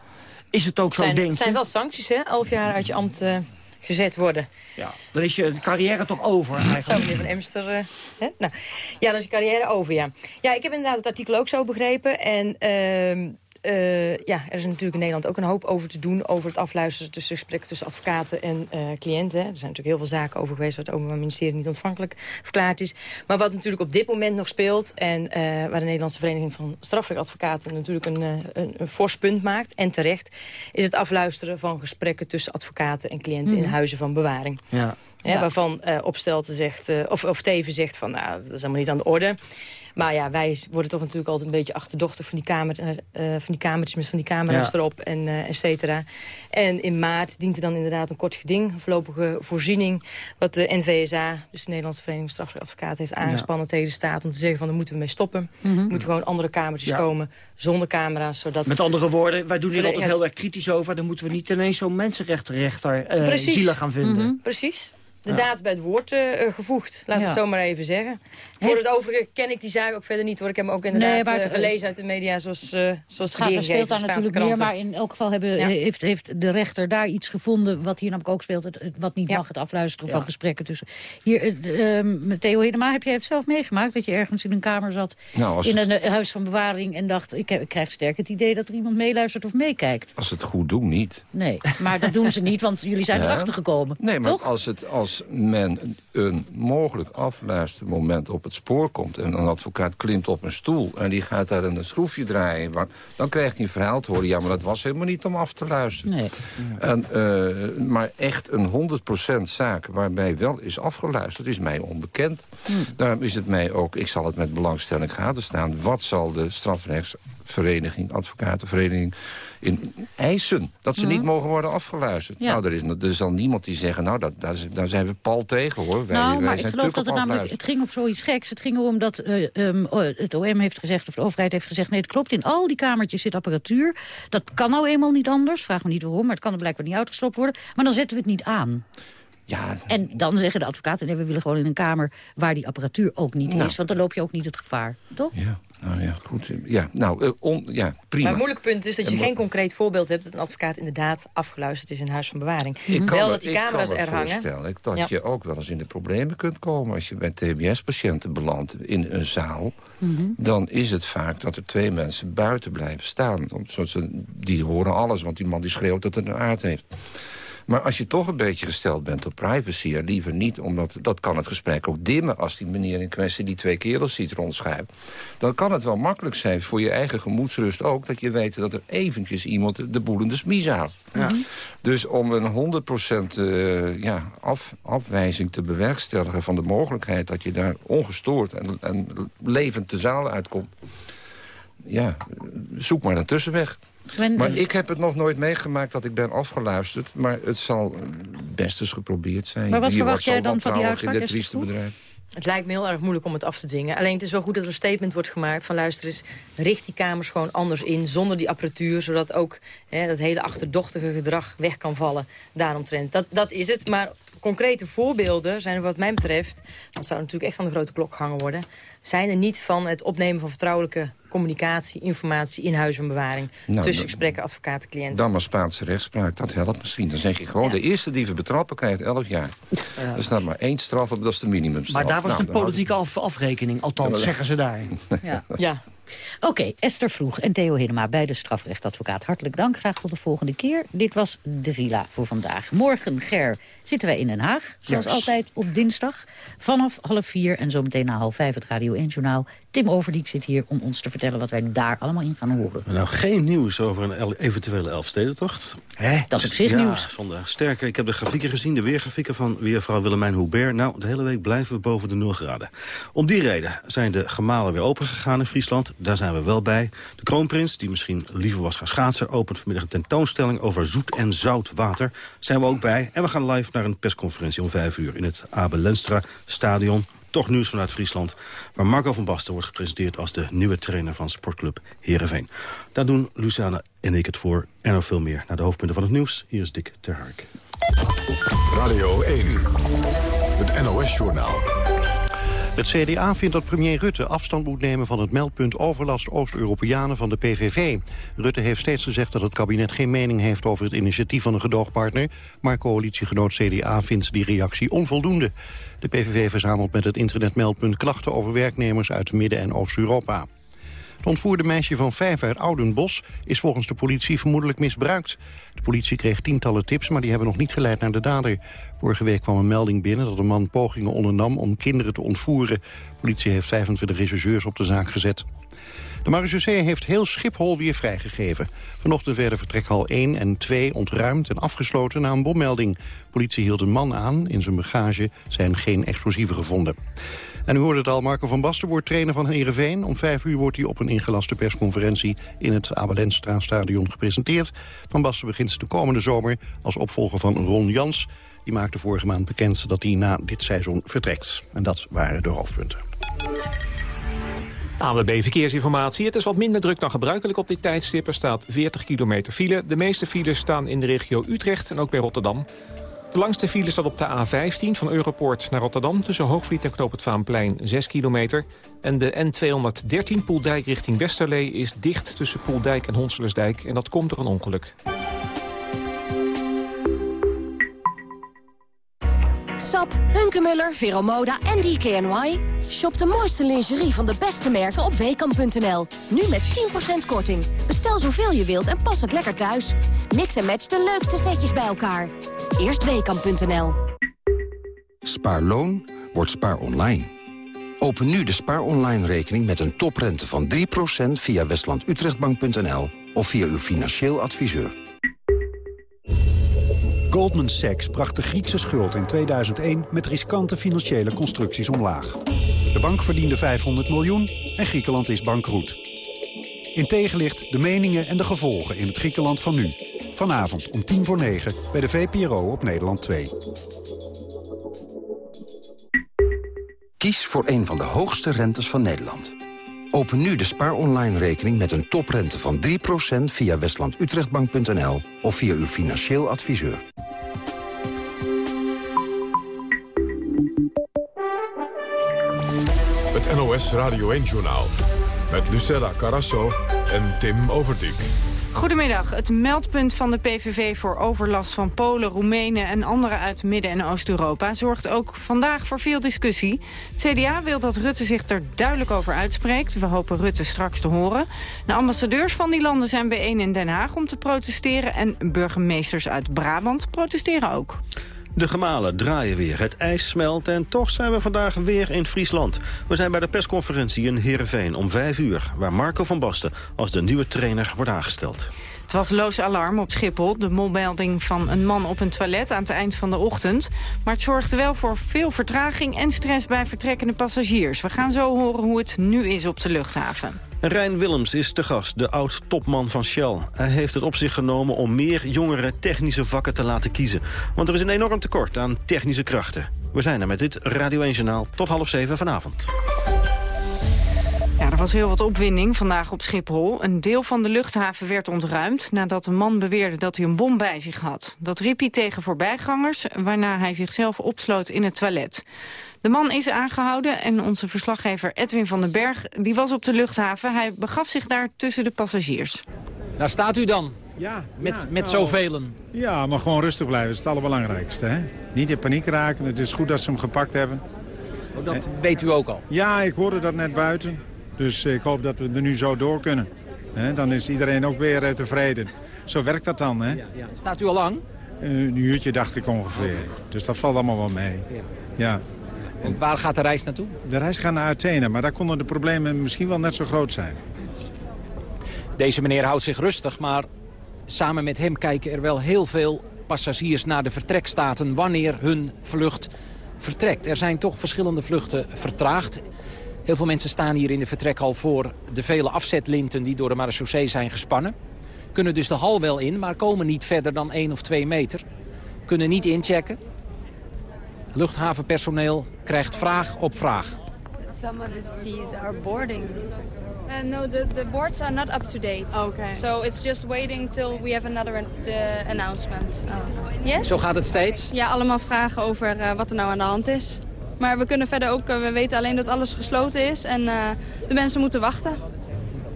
is het ook zo, denk Het zijn wel sancties, hè? Elf jaar uit je ambt uh, gezet worden. Ja, dan is je carrière toch over eigenlijk. Zo, meneer Van Emster. Uh, hè? Nou, ja, dan is je carrière over, ja. Ja, ik heb inderdaad het artikel ook zo begrepen. En ehm, uh, ja, er is natuurlijk in Nederland ook een hoop over te doen... over het afluisteren tussen gesprekken tussen advocaten en uh, cliënten. Er zijn natuurlijk heel veel zaken over geweest... waar het Openbaar Ministerie niet ontvankelijk verklaard is. Maar wat natuurlijk op dit moment nog speelt... en uh, waar de Nederlandse Vereniging van Strafrechtadvocaten... natuurlijk een, een, een fors punt maakt, en terecht... is het afluisteren van gesprekken tussen advocaten en cliënten... Mm. in huizen van bewaring. Ja. Ja, Waarvan uh, Opstelte zegt, uh, of, of Teven zegt van, nou, dat is helemaal niet aan de orde. Maar ja, wij worden toch natuurlijk altijd een beetje achterdochtig van die, kamer, uh, van die kamertjes met van die camera's erop en uh, et cetera. En in maart dient er dan inderdaad een kort geding, een voorlopige voorziening, wat de NVSA, dus de Nederlandse Vereniging Strafrechtadvocaten, heeft aangespannen tegen de staat om te zeggen van daar moeten we mee stoppen. Mm Er moeten gewoon andere kamertjes komen zonder camera's. Zodat met andere woorden, wij doen hier altijd heel erg kritisch over, dan moeten we niet ineens zo'n mensenrechtenrechter uh, zielig gaan vinden. Mm -hmm. Precies de ja. daad bij het woord uh, gevoegd. Laat ja. het zo maar even zeggen. Voor het overige ken ik die zaak ook verder niet. Hoor. Ik heb hem ook inderdaad nee, uh, gelezen uit de media zoals, uh, zoals het speelt daar natuurlijk kranten. meer. Maar in elk geval hebben, ja. heeft, heeft de rechter daar iets gevonden... wat hier namelijk ook speelt. Het, wat niet mag, het afluisteren van gesprekken tussen... Hier, uh, Theo Hedema, heb jij het zelf meegemaakt? Dat je ergens in een kamer zat nou, in een huis van bewaring... en dacht, ik, heb, ik krijg sterk het idee dat er iemand meeluistert of meekijkt. Als ze het goed doen, niet. Nee, maar dat doen ze niet, want jullie zijn erachter gekomen. Nee, maar toch? als het... Als men een mogelijk afluistermoment op het spoor komt... en een advocaat klimt op een stoel en die gaat daar een schroefje draaien... dan krijgt hij een verhaal te horen... ja, maar dat was helemaal niet om af te luisteren. Nee. En, uh, maar echt een 100% zaak waarbij wel is afgeluisterd... is mij onbekend. Hmm. Daarom is het mij ook, ik zal het met belangstelling staan. wat zal de strafrechtsvereniging, advocatenvereniging in eisen. Dat ze niet mogen worden afgeluisterd. Nou, er is, er dan niemand die zegt, nou, dat, daar, daar zijn we pal tegen, hoor. Wij, nou, maar ik geloof dat het namelijk, het ging op zoiets geks. Het ging erom dat uh, um, het OM heeft gezegd, of de overheid heeft gezegd... nee, het klopt, in al die kamertjes zit apparatuur. Dat kan nou eenmaal niet anders, vraag me niet waarom... maar het kan er blijkbaar niet uitgestopt worden. Maar dan zetten we het niet aan. Ja. En dan zeggen de advocaten, nee, we willen gewoon in een kamer waar die apparatuur ook niet nou. is. Want dan loop je ook niet het gevaar, toch? Ja. Nou ja, goed. Ja, nou, on, ja, prima. Maar het moeilijk punt is dat je geen concreet voorbeeld hebt... dat een advocaat inderdaad afgeluisterd is in huis van bewaring. Ik kan wel dat die camera's er hangen. Ik dat je ook wel eens in de problemen kunt komen... als je bij TBS-patiënten belandt in een zaal... Mm -hmm. dan is het vaak dat er twee mensen buiten blijven staan. Die horen alles, want die man die schreeuwt dat het een aard heeft. Maar als je toch een beetje gesteld bent op privacy... en liever niet, omdat dat kan het gesprek ook dimmen... als die meneer in kwestie die twee kerels ziet rondschuiven... dan kan het wel makkelijk zijn voor je eigen gemoedsrust ook... dat je weet dat er eventjes iemand de boel in de smies houdt. Ja. Dus om een 100% uh, ja, af, afwijzing te bewerkstelligen van de mogelijkheid... dat je daar ongestoord en, en levend de zaal uitkomt... ja, zoek maar een tussenweg maar ik heb het nog nooit meegemaakt dat ik ben afgeluisterd. Maar het zal best eens geprobeerd zijn. Maar wat verwacht jij dan van die uitspraak? In dit trieste bedrijf. Het lijkt me heel erg moeilijk om het af te dwingen. Alleen het is wel goed dat er een statement wordt gemaakt van... luister eens, richt die kamers gewoon anders in, zonder die apparatuur... zodat ook hè, dat hele achterdochtige gedrag weg kan vallen daaromtrent. Dat, dat is het, maar concrete voorbeelden zijn er wat mij betreft... dat zou natuurlijk echt aan de grote klok gehangen worden... zijn er niet van het opnemen van vertrouwelijke communicatie, informatie in huis en bewaring. Nou, tussengesprekken, advocaten, cliënten. Dan maar Spaanse rechtspraak, dat helpt misschien. Dan zeg je gewoon, de eerste die we betrappen krijgt 11 jaar. Er staat maar één straf op, dat is de minimumstraf. Maar daar was nou, de politieke afrekening, althans zeggen ze daar. Ja. ja. Oké, Esther Vroeg en Theo Hinema, beide strafrechtadvocaat. Hartelijk dank, graag tot de volgende keer. Dit was De Villa voor vandaag. Morgen, Ger, zitten wij in Den Haag. Zoals altijd op dinsdag. Vanaf half vier en zometeen na half vijf het Radio 1 Journaal. Tim Overdiek zit hier om ons te vertellen wat wij daar allemaal in gaan horen. Nou, geen nieuws over een eventuele Elfstedentocht. Hè? Dat is op zich ja, nieuws. Zondag. Sterker, ik heb de grafieken gezien, de weergrafieken van weervrouw Willemijn Hubert. Nou, de hele week blijven we boven de 0 graden. Om die reden zijn de gemalen weer opengegaan in Friesland. Daar zijn we wel bij. De kroonprins, die misschien liever was gaan schaatsen... opent vanmiddag een tentoonstelling over zoet en zout water. Zijn we ook bij. En we gaan live naar een persconferentie om 5 uur... in het Abel Lenstra stadion toch nieuws vanuit Friesland... waar Marco van Basten wordt gepresenteerd als de nieuwe trainer van sportclub Heerenveen. Daar doen Luciana en ik het voor en nog veel meer. Naar de hoofdpunten van het nieuws, hier is Dick Terhark. Radio 1, het NOS-journaal. Het CDA vindt dat premier Rutte afstand moet nemen van het meldpunt overlast Oost-Europeanen van de PVV. Rutte heeft steeds gezegd dat het kabinet geen mening heeft over het initiatief van een gedoogpartner, maar coalitiegenoot CDA vindt die reactie onvoldoende. De PVV verzamelt met het internetmeldpunt klachten over werknemers uit Midden- en Oost-Europa. Het ontvoerde meisje van vijf uit Oudenbos is volgens de politie vermoedelijk misbruikt. De politie kreeg tientallen tips, maar die hebben nog niet geleid naar de dader. Vorige week kwam een melding binnen dat een man pogingen ondernam om kinderen te ontvoeren. De politie heeft 25 rechercheurs op de zaak gezet. De marechaussee heeft heel Schiphol weer vrijgegeven. Vanochtend werden vertrekhal 1 en 2 ontruimd en afgesloten na een bommelding. Politie hield een man aan. In zijn bagage zijn geen explosieven gevonden. En u hoorde het al, Marco van Basten wordt trainer van Heerenveen. Om vijf uur wordt hij op een ingelaste persconferentie... in het Abelenstra-stadion gepresenteerd. Van Basten begint de komende zomer als opvolger van Ron Jans. Die maakte vorige maand bekend dat hij na dit seizoen vertrekt. En dat waren de hoofdpunten. ANWB Verkeersinformatie. Het is wat minder druk dan gebruikelijk op dit tijdstip. Er staat 40 kilometer file. De meeste files staan in de regio Utrecht en ook bij Rotterdam. De langste file staat op de A15 van Europoort naar Rotterdam... tussen Hoogvliet en Knoop het Vaanplein 6 kilometer. En de N213 Poeldijk richting Westerlee is dicht tussen Poeldijk en Honselersdijk. En dat komt door een ongeluk. Sap, Hunkemuller, Veromoda en DKNY. Shop de mooiste lingerie van de beste merken op weekamp.nl. Nu met 10% korting. Bestel zoveel je wilt en pas het lekker thuis. Mix en match de leukste setjes bij elkaar. Eerst weekamp.nl. Spaarloon wordt spaar online. Open nu de spaar online rekening met een toprente van 3% via westlandutrechtbank.nl of via uw financieel adviseur. Goldman Sachs bracht de Griekse schuld in 2001 met riskante financiële constructies omlaag. De bank verdiende 500 miljoen en Griekenland is bankroet. In tegenlicht de meningen en de gevolgen in het Griekenland van nu. Vanavond om tien voor negen bij de VPRO op Nederland 2. Kies voor een van de hoogste rentes van Nederland. Open nu de spaar online rekening met een toprente van 3% via westlandutrechtbank.nl of via uw financieel adviseur. Radio 1-journaal met Lucella Carasso en Tim Overdijk. Goedemiddag. Het meldpunt van de PVV voor overlast van Polen, Roemenen en anderen uit Midden- en Oost-Europa zorgt ook vandaag voor veel discussie. Het CDA wil dat Rutte zich er duidelijk over uitspreekt. We hopen Rutte straks te horen. De ambassadeurs van die landen zijn bijeen in Den Haag om te protesteren en burgemeesters uit Brabant protesteren ook. De gemalen draaien weer, het ijs smelt en toch zijn we vandaag weer in Friesland. We zijn bij de persconferentie in Heerenveen om 5 uur... waar Marco van Basten als de nieuwe trainer wordt aangesteld. Het was loos alarm op Schiphol, de molmelding van een man op een toilet aan het eind van de ochtend. Maar het zorgde wel voor veel vertraging en stress bij vertrekkende passagiers. We gaan zo horen hoe het nu is op de luchthaven. Rijn Willems is de gast, de oud-topman van Shell. Hij heeft het op zich genomen om meer jongeren technische vakken te laten kiezen. Want er is een enorm tekort aan technische krachten. We zijn er met dit Radio 1-journaal tot half zeven vanavond. Ja, er was heel wat opwinding vandaag op Schiphol. Een deel van de luchthaven werd ontruimd nadat een man beweerde dat hij een bom bij zich had. Dat riep hij tegen voorbijgangers, waarna hij zichzelf opsloot in het toilet. De man is aangehouden en onze verslaggever Edwin van den Berg die was op de luchthaven. Hij begaf zich daar tussen de passagiers. Daar staat u dan, ja, met, ja, met nou, zoveel. Ja, maar gewoon rustig blijven, dat is het allerbelangrijkste. Hè? Niet in paniek raken, het is goed dat ze hem gepakt hebben. Oh, dat weet u ook al? Ja, ik hoorde dat net buiten. Dus ik hoop dat we er nu zo door kunnen. Hè? Dan is iedereen ook weer eh, tevreden. Zo werkt dat dan, hè? Ja, ja. Staat u al lang? een uurtje dacht ik ongeveer. Dus dat valt allemaal wel mee. Ja. En waar gaat de reis naartoe? De reis gaat naar Athene, maar daar konden de problemen misschien wel net zo groot zijn. Deze meneer houdt zich rustig, maar samen met hem kijken er wel heel veel passagiers naar de vertrekstaten wanneer hun vlucht vertrekt. Er zijn toch verschillende vluchten vertraagd. Heel veel mensen staan hier in de vertrekhal voor de vele afzetlinten die door de marechaussee zijn gespannen. Kunnen dus de hal wel in, maar komen niet verder dan 1 of 2 meter. Kunnen niet inchecken. Luchthavenpersoneel krijgt vraag op vraag. Some of the are boarding. Uh, no, the, the boards are not up to date. Okay. So it's just waiting till we have another an the announcement. Oh. Yes? Zo gaat het steeds? Ja, allemaal vragen over uh, wat er nou aan de hand is. Maar we kunnen verder ook, uh, we weten alleen dat alles gesloten is en uh, de mensen moeten wachten.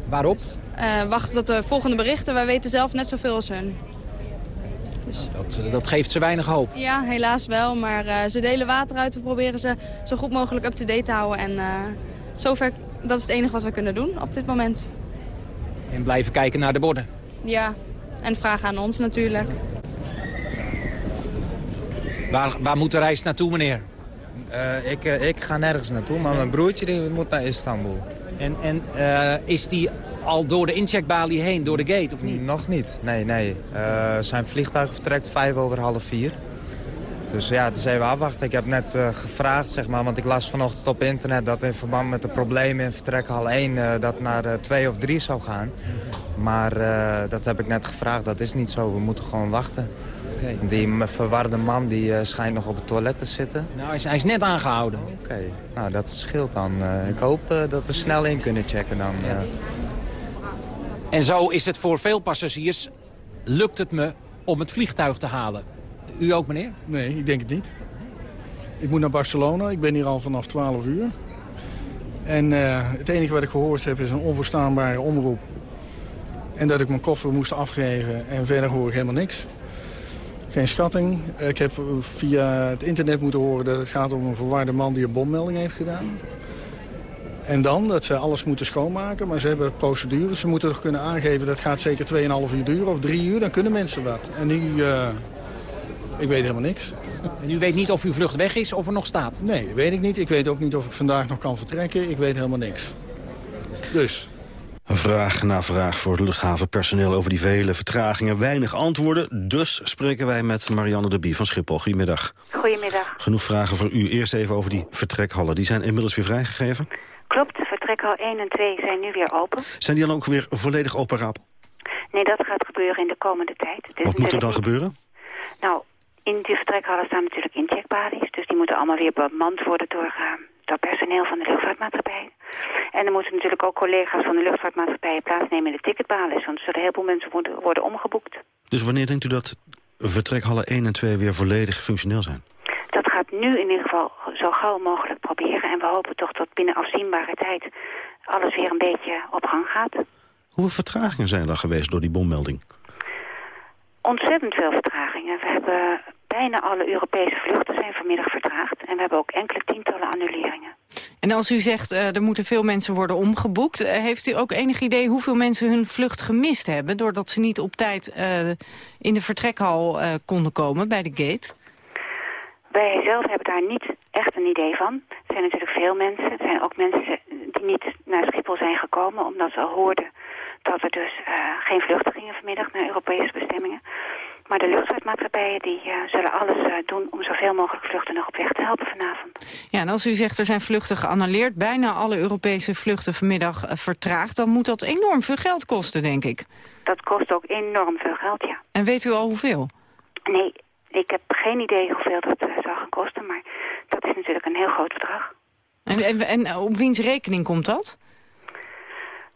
Waarop? Uh, wachten tot de volgende berichten. Wij weten zelf net zoveel als hun. Dus... Dat, dat, geeft ze weinig hoop. Ja, helaas wel. Maar uh, ze delen water uit. We proberen ze zo goed mogelijk up-to-date te houden. En uh, zover, dat is het enige wat we kunnen doen op dit moment. En blijven kijken naar de borden. Ja, en vragen aan ons natuurlijk. Waar, waar moet de reis naartoe, meneer? Uh, ik, ik ga nergens naartoe, maar mijn broertje die moet naar Istanbul. En, en is die al door de incheckbalie heen, door de gate, of niet? Nog niet, nee, nee. Uh, zijn vliegtuig vertrekt vijf over half vier. Dus ja, het is even afwachten. Ik heb net uh, gevraagd, zeg maar, want ik las vanochtend op internet... dat in verband met de problemen in vertrekhal 1 uh, dat naar 2 of 3 zou gaan. Maar dat heb ik net gevraagd, dat is niet zo. We moeten gewoon wachten. Okay. Die verwarde man die schijnt nog op het toilet te zitten. Nou, hij is, hij is net aangehouden. Oké, okay. nou dat scheelt dan. ik hoop dat we snel in kunnen checken dan. Ja. En zo is het voor veel passagiers, lukt het me om het vliegtuig te halen. U ook, meneer? Nee, ik denk het niet. Ik moet naar Barcelona, ik ben hier al vanaf 12 uur. En uh, het enige wat ik gehoord heb is een onverstaanbare omroep. En dat ik mijn koffer moest afgeven en verder hoor ik helemaal niks. Geen schatting. Ik heb via het internet moeten horen dat het gaat om een verwarde man die een bommelding heeft gedaan. En dan dat ze alles moeten schoonmaken. Maar ze hebben procedures. Ze moeten toch kunnen aangeven dat gaat zeker 2,5 uur duren of 3 uur. Dan kunnen mensen wat. En nu, uh, ik weet helemaal niks. En u weet niet of uw vlucht weg is of er nog staat? Nee, weet ik niet. Ik weet ook niet of ik vandaag nog kan vertrekken. Ik weet helemaal niks. Dus... Vraag na vraag voor het luchthavenpersoneel over die vele vertragingen. Weinig antwoorden, dus spreken wij met Marianne de Bie van Schiphol. Goedemiddag. Goedemiddag. Genoeg vragen voor u. Eerst even over die vertrekhallen. Die zijn inmiddels weer vrijgegeven? Klopt, vertrekhal 1 en 2 zijn nu weer open. Zijn die dan ook weer volledig operabel? Nee, dat gaat gebeuren in de komende tijd. Dus Wat moet er dan gebeuren? Nou, in die vertrekhallen staan natuurlijk incheckbalies. Dus die moeten allemaal weer bemand worden door, uh, door personeel van de luchtvaartmaatschappij. En er moeten natuurlijk ook collega's van de luchtvaartmaatschappijen plaatsnemen in de ticketbalies. Want er zullen heel veel mensen worden, worden omgeboekt. Dus wanneer denkt u dat vertrekhallen 1 en 2 weer volledig functioneel zijn? Nu in ieder geval zo gauw mogelijk proberen. En we hopen toch dat binnen afzienbare tijd alles weer een beetje op gang gaat. Hoeveel vertragingen zijn er geweest door die bommelding? Ontzettend veel vertragingen. We hebben bijna alle Europese vluchten zijn vanmiddag vertraagd. En we hebben ook enkele tientallen annuleringen. En als u zegt uh, er moeten veel mensen worden omgeboekt... Uh, heeft u ook enig idee hoeveel mensen hun vlucht gemist hebben... doordat ze niet op tijd uh, in de vertrekhal konden komen bij de gate? Wij zelf hebben daar niet echt een idee van. Er zijn natuurlijk veel mensen. Er zijn ook mensen die niet naar Schiphol zijn gekomen... omdat ze al hoorden dat er dus uh, geen vluchten gingen vanmiddag naar Europese bestemmingen. Maar de luchtvaartmaatschappijen die, uh, zullen alles uh, doen om zoveel mogelijk vluchten nog op weg te helpen vanavond. Ja, en als u zegt er zijn vluchten geannaleerd, bijna alle Europese vluchten vanmiddag vertraagd... dan moet dat enorm veel geld kosten, denk ik. Dat kost ook enorm veel geld, ja. En weet u al hoeveel? Nee, ik heb geen idee hoeveel dat uh, zou gaan kosten, maar dat is natuurlijk een heel groot bedrag. En, en, en op wiens rekening komt dat?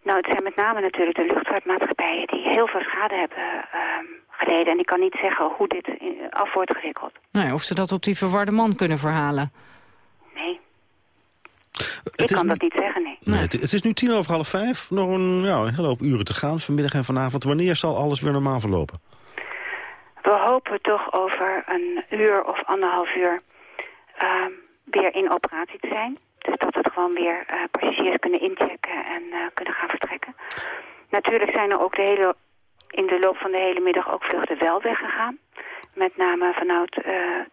Nou, het zijn met name natuurlijk de luchtvaartmaatschappijen die heel veel schade hebben uh, geleden. En ik kan niet zeggen hoe dit af wordt gewikkeld. Nou, of ze dat op die verwarde man kunnen verhalen. Nee. ik kan dat niet zeggen, nee. nee het, het, is nu tien over half vijf. Nog een, ja, een hele hoop uren te gaan, vanmiddag en vanavond. Wanneer zal alles weer normaal verlopen? We hopen toch over een uur of anderhalf uur uh, weer in operatie te zijn. Dus dat we gewoon weer uh, passagiers kunnen inchecken en uh, kunnen gaan vertrekken. Natuurlijk zijn er ook de hele, in de loop van de hele middag ook vluchten wel weggegaan. Met name vanuit uh,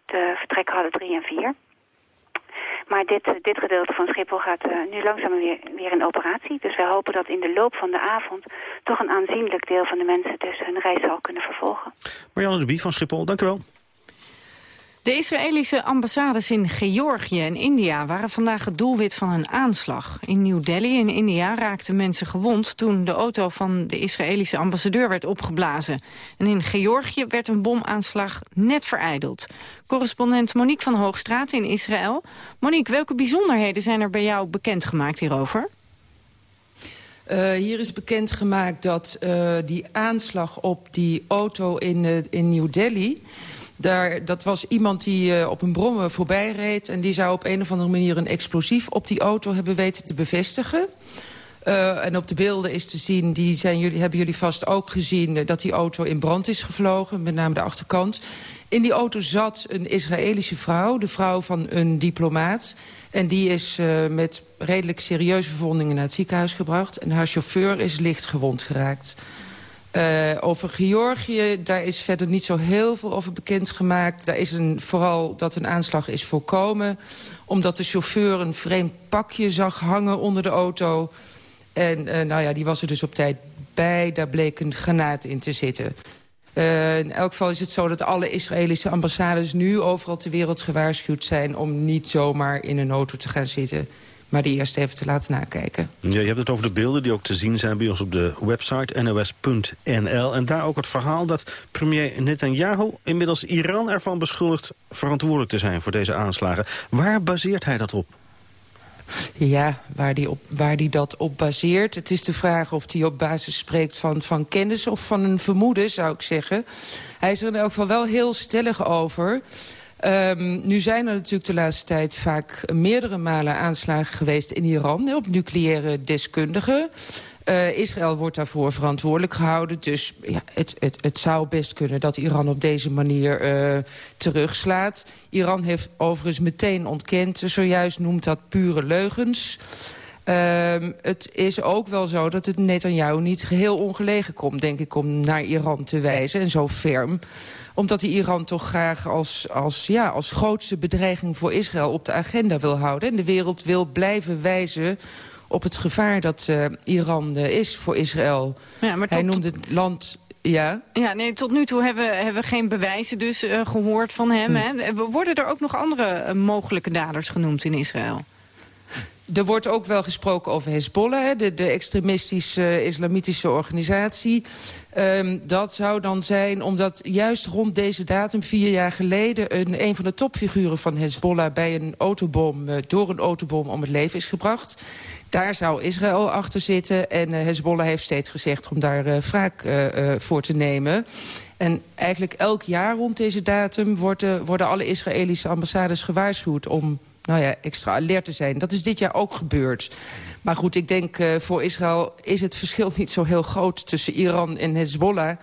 de vertrekhallen 3 en 4. Maar dit, dit gedeelte van Schiphol gaat nu langzaam weer, weer in operatie. Dus wij hopen dat in de loop van de avond toch een aanzienlijk deel van de mensen dus hun reis zal kunnen vervolgen. Marianne de Bie van Schiphol, dank u wel. De Israëlische ambassades in Georgië en India waren vandaag het doelwit van een aanslag. In New Delhi in India raakten mensen gewond toen de auto van de Israëlische ambassadeur werd opgeblazen. En in Georgië werd een bomaanslag net vereideld. Correspondent Monique van Hoogstraat in Israël. Monique, welke bijzonderheden zijn er bij jou bekendgemaakt hierover? Uh, hier is bekendgemaakt dat uh, die aanslag op die auto in, uh, in New Delhi... Daar, dat was iemand die uh, op een brommen voorbij reed... en die zou op een of andere manier een explosief op die auto hebben weten te bevestigen. Uh, en op de beelden is te zien, die zijn jullie, hebben jullie vast ook gezien... Uh, dat die auto in brand is gevlogen, met name de achterkant. In die auto zat een Israëlische vrouw, de vrouw van een diplomaat. En die is met redelijk serieuze verwondingen naar het ziekenhuis gebracht. En haar chauffeur is licht gewond geraakt. Uh, over Georgië, daar is verder niet zo heel veel over bekendgemaakt. Daar is een, vooral dat een aanslag is voorkomen. Omdat de chauffeur een vreemd pakje zag hangen onder de auto. En uh, nou ja, die was er dus op tijd bij. Daar bleek een granaat in te zitten. Uh, in elk geval is het zo dat alle Israëlische ambassades nu overal ter wereld gewaarschuwd zijn... om niet zomaar in een auto te gaan zitten maar die eerst even te laten nakijken. Ja, je hebt het over de beelden die ook te zien zijn bij ons op de website nos.nl. En daar ook het verhaal dat premier Netanyahu inmiddels Iran ervan beschuldigt verantwoordelijk te zijn voor deze aanslagen. Waar baseert hij dat op? Ja, waar die, op, waar die dat op baseert. Het is de vraag of hij op basis spreekt van, van kennis of van een vermoeden, zou ik zeggen. Hij is er in elk geval wel heel stellig over. Um, nu zijn er natuurlijk de laatste tijd vaak meerdere malen aanslagen geweest in Iran... op nucleaire deskundigen. Uh, Israël wordt daarvoor verantwoordelijk gehouden. Dus ja, het, het, het zou best kunnen dat Iran op deze manier uh, terugslaat. Iran heeft overigens meteen ontkend. Zojuist noemt dat pure leugens. Uh, het is ook wel zo dat het Netanyahu niet geheel ongelegen komt... denk ik, om naar Iran te wijzen en zo ferm omdat hij Iran toch graag als, als, ja, als grootste bedreiging voor Israël op de agenda wil houden. En de wereld wil blijven wijzen op het gevaar dat uh, Iran uh, is voor Israël. Ja, maar tot... Hij noemde het land... Ja? ja, nee, tot nu toe hebben, hebben we geen bewijzen dus uh, gehoord van hem. Hm. Hè? Worden er ook nog andere mogelijke daders genoemd in Israël? Er wordt ook wel gesproken over Hezbollah, de, de extremistische islamitische organisatie. Um, dat zou dan zijn omdat juist rond deze datum, vier jaar geleden... een, een van de topfiguren van Hezbollah bij een autobom, uh, door een autobom om het leven is gebracht. Daar zou Israël achter zitten en uh, Hezbollah heeft steeds gezegd om daar uh, wraak voor te nemen. En eigenlijk elk jaar rond deze datum worden, worden alle Israëlische ambassades gewaarschuwd... om nou ja, extra alert te zijn. Dat is dit jaar ook gebeurd. Maar goed, ik denk uh, voor Israël is het verschil niet zo heel groot... tussen Iran en Hezbollah.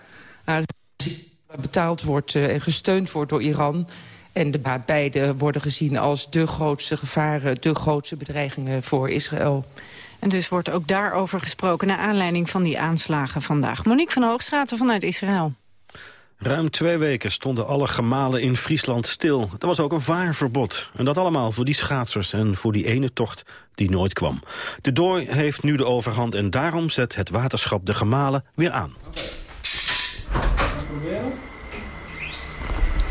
betaald wordt uh, en gesteund wordt door Iran. En de, beide worden gezien als de grootste gevaren... de grootste bedreigingen voor Israël. En dus wordt ook daarover gesproken... naar aanleiding van die aanslagen vandaag. Monique van Hoogstraten vanuit Israël. Ruim twee weken stonden alle gemalen in Friesland stil. Er was ook een vaarverbod. En dat allemaal voor die schaatsers en voor die ene tocht die nooit kwam. De dooi heeft nu de overhand en daarom zet het waterschap de gemalen weer aan.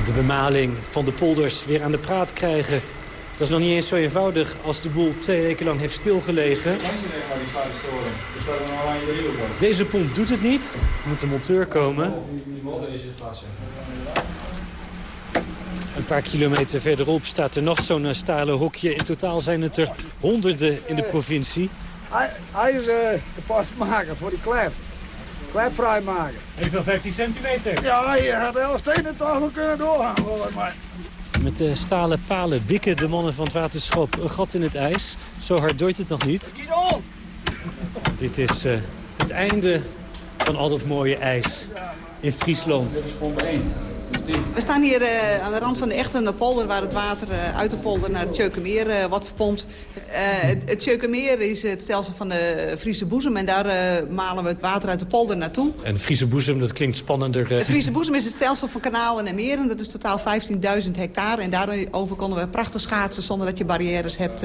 De bemaling van de polders weer aan de praat krijgen... Dat is nog niet eens zo eenvoudig als de boel twee weken lang heeft stilgelegen. Deze pomp doet het niet. Er moet een monteur komen. Een paar kilometer verderop staat er nog zo'n stalen hokje. In totaal zijn het er honderden in de provincie. Hij is uh, pas maken voor die klep. Klep vrijmaken. Heb je wel 15 centimeter? Ja, je had de hele stenen toch wel kunnen doorgaan. Maar met de stalen palen bikken de mannen van het waterschap een gat in het ijs. Zo hard dooit het nog niet. Dit is uh, het einde van al dat mooie ijs in Friesland. We staan hier uh, aan de rand van de echte polder... waar het water uh, uit de polder naar het Tjeukenmeer uh, wordt verpompt. het het Tjeukenmeer is het stelsel van de Friese boezem... en daar malen we het water uit de polder naartoe. En Friese boezem, dat klinkt spannender. De Friese boezem is het stelsel van kanalen en meren. Dat is totaal 15.000 hectare. En daarover konden we prachtig schaatsen zonder dat je barrières hebt...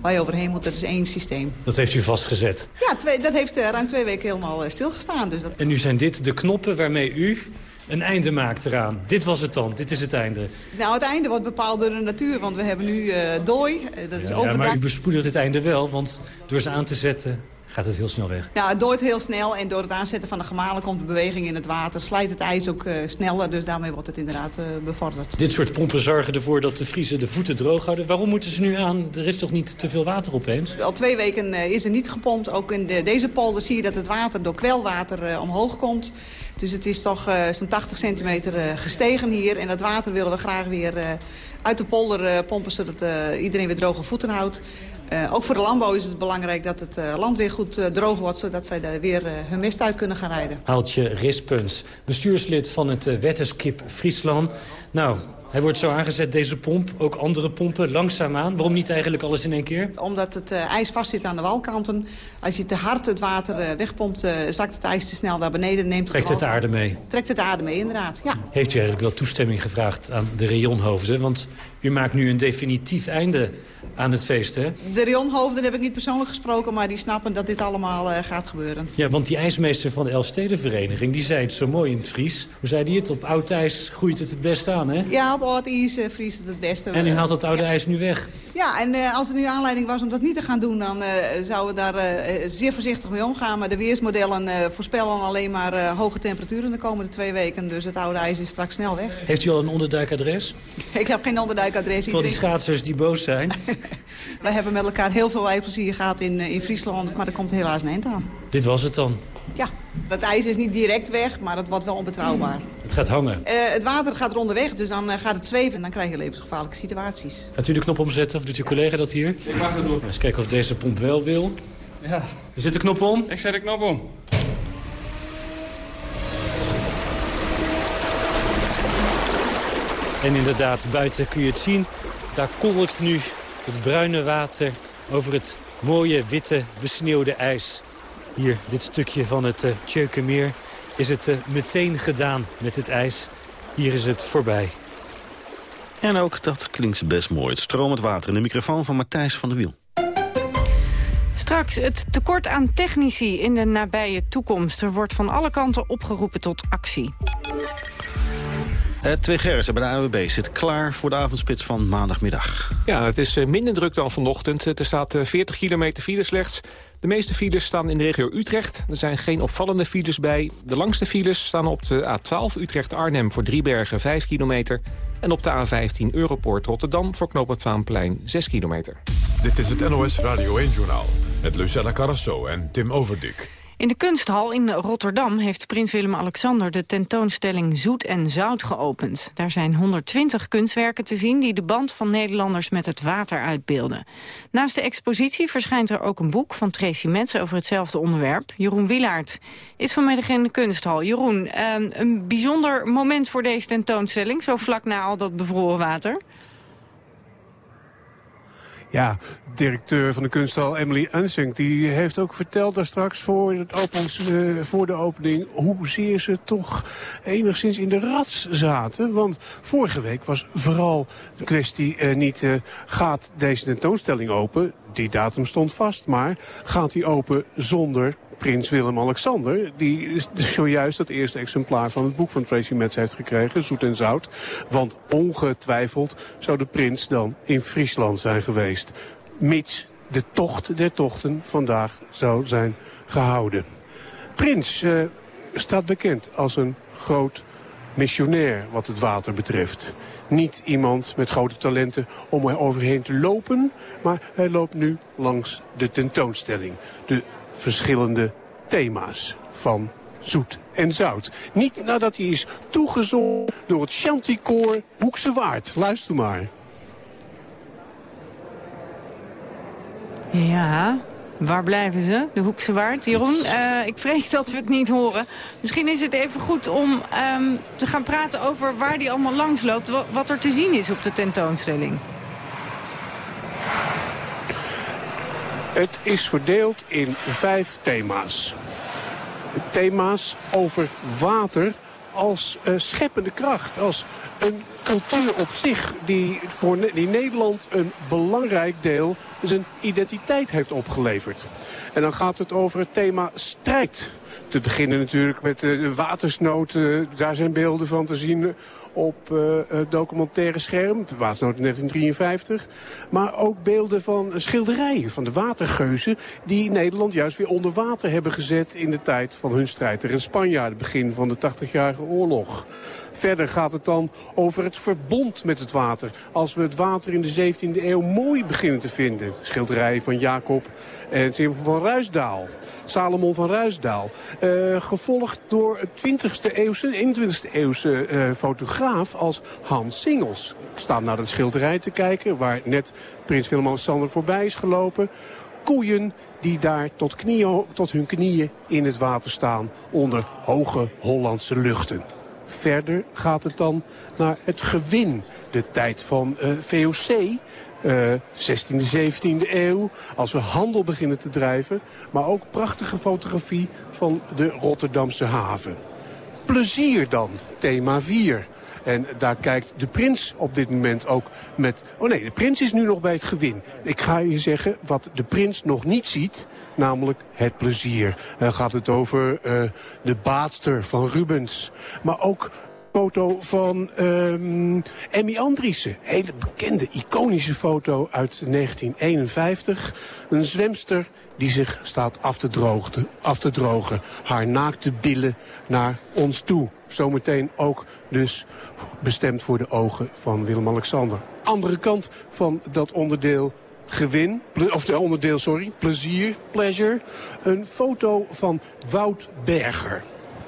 waar je overheen moet. Dat is één systeem. Dat heeft u vastgezet? Ja, twee, dat heeft ruim twee weken helemaal stilgestaan. Dus dat... En nu zijn dit de knoppen waarmee u een einde maakt eraan. Dit was het dan, dit is het einde. Nou, het einde wordt bepaald door de natuur, want we hebben nu uh, dooi. Uh, dat is ja, ja, maar u bespoedigt het einde wel, want door ze aan te zetten gaat het heel snel weg. Ja, het dooit heel snel en door het aanzetten van de gemalen komt de beweging in het water. Slijt het ijs ook uh, sneller, dus daarmee wordt het inderdaad uh, bevorderd. Dit soort pompen zorgen ervoor dat de vriezen de voeten droog houden. Waarom moeten ze nu aan? Er is toch niet te veel water opeens? Al twee weken uh, is er niet gepompt. Ook in de, deze polder zie je dat het water door kwelwater omhoog komt. Dus het is toch zo'n 80 centimeter gestegen hier. En dat water willen we graag weer uit de polder pompen... zodat iedereen weer droge voeten houdt. Uh, ook voor de landbouw is het belangrijk dat het uh, land weer goed uh, droog wordt... zodat zij daar weer hun mist uit kunnen gaan rijden. Haaltje Rispens, bestuurslid van het Wetteskip Friesland. Nou, hij wordt zo aangezet, deze pomp. Ook andere pompen, langzaamaan. Waarom niet eigenlijk alles in één keer? Omdat het uh, ijs vastzit aan de walkanten. Als je te hard het water uh, wegpompt, uh, zakt het ijs te snel naar beneden. Neemt Trekt het de aarde mee? Trekt het de aarde mee, inderdaad, ja. Heeft u eigenlijk wel toestemming gevraagd aan de rayonhoofden? Want u maakt nu een definitief einde aan het feest, hè? De rionhoofden heb ik niet persoonlijk gesproken... maar die snappen dat dit allemaal gaat gebeuren. Ja, want die ijsmeester van de Elfstedenvereniging... die zei het zo mooi in het Fries. Hoe zei die het? Op oud ijs groeit het het best aan, hè? Ja, vriest het het beste. En u haalt dat oude ijs nu weg? Ja, en uh, als er nu aanleiding was om dat niet te gaan doen... dan zouden we daar zeer voorzichtig mee omgaan. Maar de weersmodellen voorspellen alleen maar hoge temperaturen de komende twee weken. Dus het oude ijs is straks snel weg. Heeft u al een onderduikadres? ik heb geen onderduikadres. Voor die schaatsers die boos zijn? We hebben met elkaar heel veel ijsplezier gehad in, in Friesland, maar er komt helaas een eind aan. Dit was het dan? Ja, het ijs is niet direct weg, maar het wordt wel onbetrouwbaar. Het gaat hangen? Uh, het water gaat rondeweg, dus dan uh, gaat het zweven en dan krijg je levensgevaarlijke situaties. Gaat u de knop omzetten of doet uw collega dat hier? Ik mag het doen. Eens kijken of deze pomp wel wil. Ja. Er zit de knop om? Ik zet de knop om. En inderdaad, buiten kun je het zien. Daar kolkt nu het bruine water over het mooie, witte, besneeuwde ijs. Hier, dit stukje van het uh, Tjeukenmeer, is het uh, meteen gedaan met het ijs. Hier is het voorbij. En ook dat klinkt best mooi. Het stromend water in de microfoon van Matthijs van der Wiel. Straks het tekort aan technici in de nabije toekomst. Er wordt van alle kanten opgeroepen tot actie. Uh, twee Gerritsen bij de AWB zit klaar voor de avondspits van maandagmiddag. Ja, het is uh, minder druk dan vanochtend. Er staat uh, 40 kilometer file slechts. De meeste files staan in de regio Utrecht. Er zijn geen opvallende files bij. De langste files staan op de A12 Utrecht-Arnhem voor Driebergen 5 kilometer. En op de A15 Europoort Rotterdam voor knooppunt Vaanplein 6 kilometer. Dit is het NOS Radio 1-journaal met Lucella Carrasso en Tim Overdik. In de kunsthal in Rotterdam heeft prins Willem-Alexander de tentoonstelling Zoet en Zout geopend. Daar zijn 120 kunstwerken te zien die de band van Nederlanders met het water uitbeelden. Naast de expositie verschijnt er ook een boek van Tracy Metz over hetzelfde onderwerp. Jeroen Wilaert is vanmiddag in de kunsthal. Jeroen, eh, een bijzonder moment voor deze tentoonstelling, zo vlak na al dat bevroren water. Ja, directeur van de kunsthal Emily Unsink, die heeft ook verteld daar straks voor, het uh, voor de opening hoezeer ze toch enigszins in de rats zaten. Want vorige week was vooral de kwestie uh, niet uh, gaat deze tentoonstelling open. Die datum stond vast, maar gaat die open zonder prins Willem-Alexander... die zojuist het eerste exemplaar van het boek van Tracy Metz heeft gekregen, Zoet en Zout. Want ongetwijfeld zou de prins dan in Friesland zijn geweest. Mits de tocht der tochten vandaag zou zijn gehouden. Prins uh, staat bekend als een groot missionair wat het water betreft. Niet iemand met grote talenten om er overheen te lopen, maar hij loopt nu langs de tentoonstelling. De verschillende thema's van zoet en zout. Niet nadat hij is toegezongen door het Chanticoor Hoekse Waard. Luister maar. Ja, Waar blijven ze, de Hoekse Waard? Jeroen, uh, ik vrees dat we het niet horen. Misschien is het even goed om um, te gaan praten over waar die allemaal langs loopt. Wat er te zien is op de tentoonstelling. Het is verdeeld in vijf thema's. Thema's over water als uh, scheppende kracht. Als een cultuur op zich die voor die Nederland een belangrijk deel zijn identiteit heeft opgeleverd. En dan gaat het over het thema strijd. Te beginnen natuurlijk met de watersnood. Daar zijn beelden van te zien op uh, documentaire scherm. Watersnood in 1953. Maar ook beelden van schilderijen van de watergeuzen... die Nederland juist weer onder water hebben gezet... in de tijd van hun strijd tegen Spanje, het begin van de 80-jarige oorlog. Verder gaat het dan over het verbond met het water. Als we het water in de 17e eeuw mooi beginnen te vinden. Schilderij van Jacob en van Ruisdaal. Salomon van Ruisdaal. Uh, gevolgd door het 20e eeuwse, 21e eeuwse uh, fotograaf als Hans Singels. Ik sta naar de schilderij te kijken waar net prins Willem-Alexander voorbij is gelopen. Koeien die daar tot, knieën, tot hun knieën in het water staan onder hoge Hollandse luchten. Verder gaat het dan naar het gewin, de tijd van VOC... Uh, 16e, 17e eeuw, als we handel beginnen te drijven. Maar ook prachtige fotografie van de Rotterdamse haven. Plezier dan, thema 4. En daar kijkt de prins op dit moment ook met... Oh nee, de prins is nu nog bij het gewin. Ik ga je zeggen wat de prins nog niet ziet, namelijk het plezier. Dan gaat het over uh, de baatster van Rubens. Maar ook foto van um, Emmy Andriessen. Hele bekende, iconische foto uit 1951. Een zwemster die zich staat af te, af te drogen. Haar naakte billen naar ons toe. Zometeen ook dus bestemd voor de ogen van Willem-Alexander. Andere kant van dat onderdeel gewin, of de onderdeel, sorry, plezier, pleasure. Een foto van Wout Berger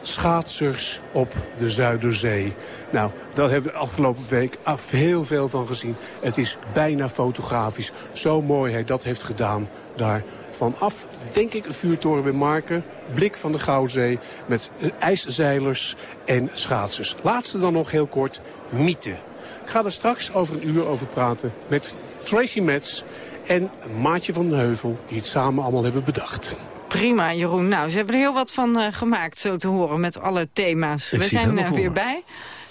schaatsers op de Zuiderzee. Nou, daar hebben we de afgelopen week af heel veel van gezien. Het is bijna fotografisch. Zo mooi hij dat heeft gedaan daar vanaf, denk ik, een vuurtoren bij Marken. Blik van de Gouwzee met ijszeilers en schaatsers. Laatste dan nog heel kort, mythe. Ik ga er straks over een uur over praten met Tracy Metz en Maatje van den Heuvel... die het samen allemaal hebben bedacht. Prima, Jeroen. Nou, ze hebben er heel wat van uh, gemaakt, zo te horen, met alle thema's. We zijn er weer bij.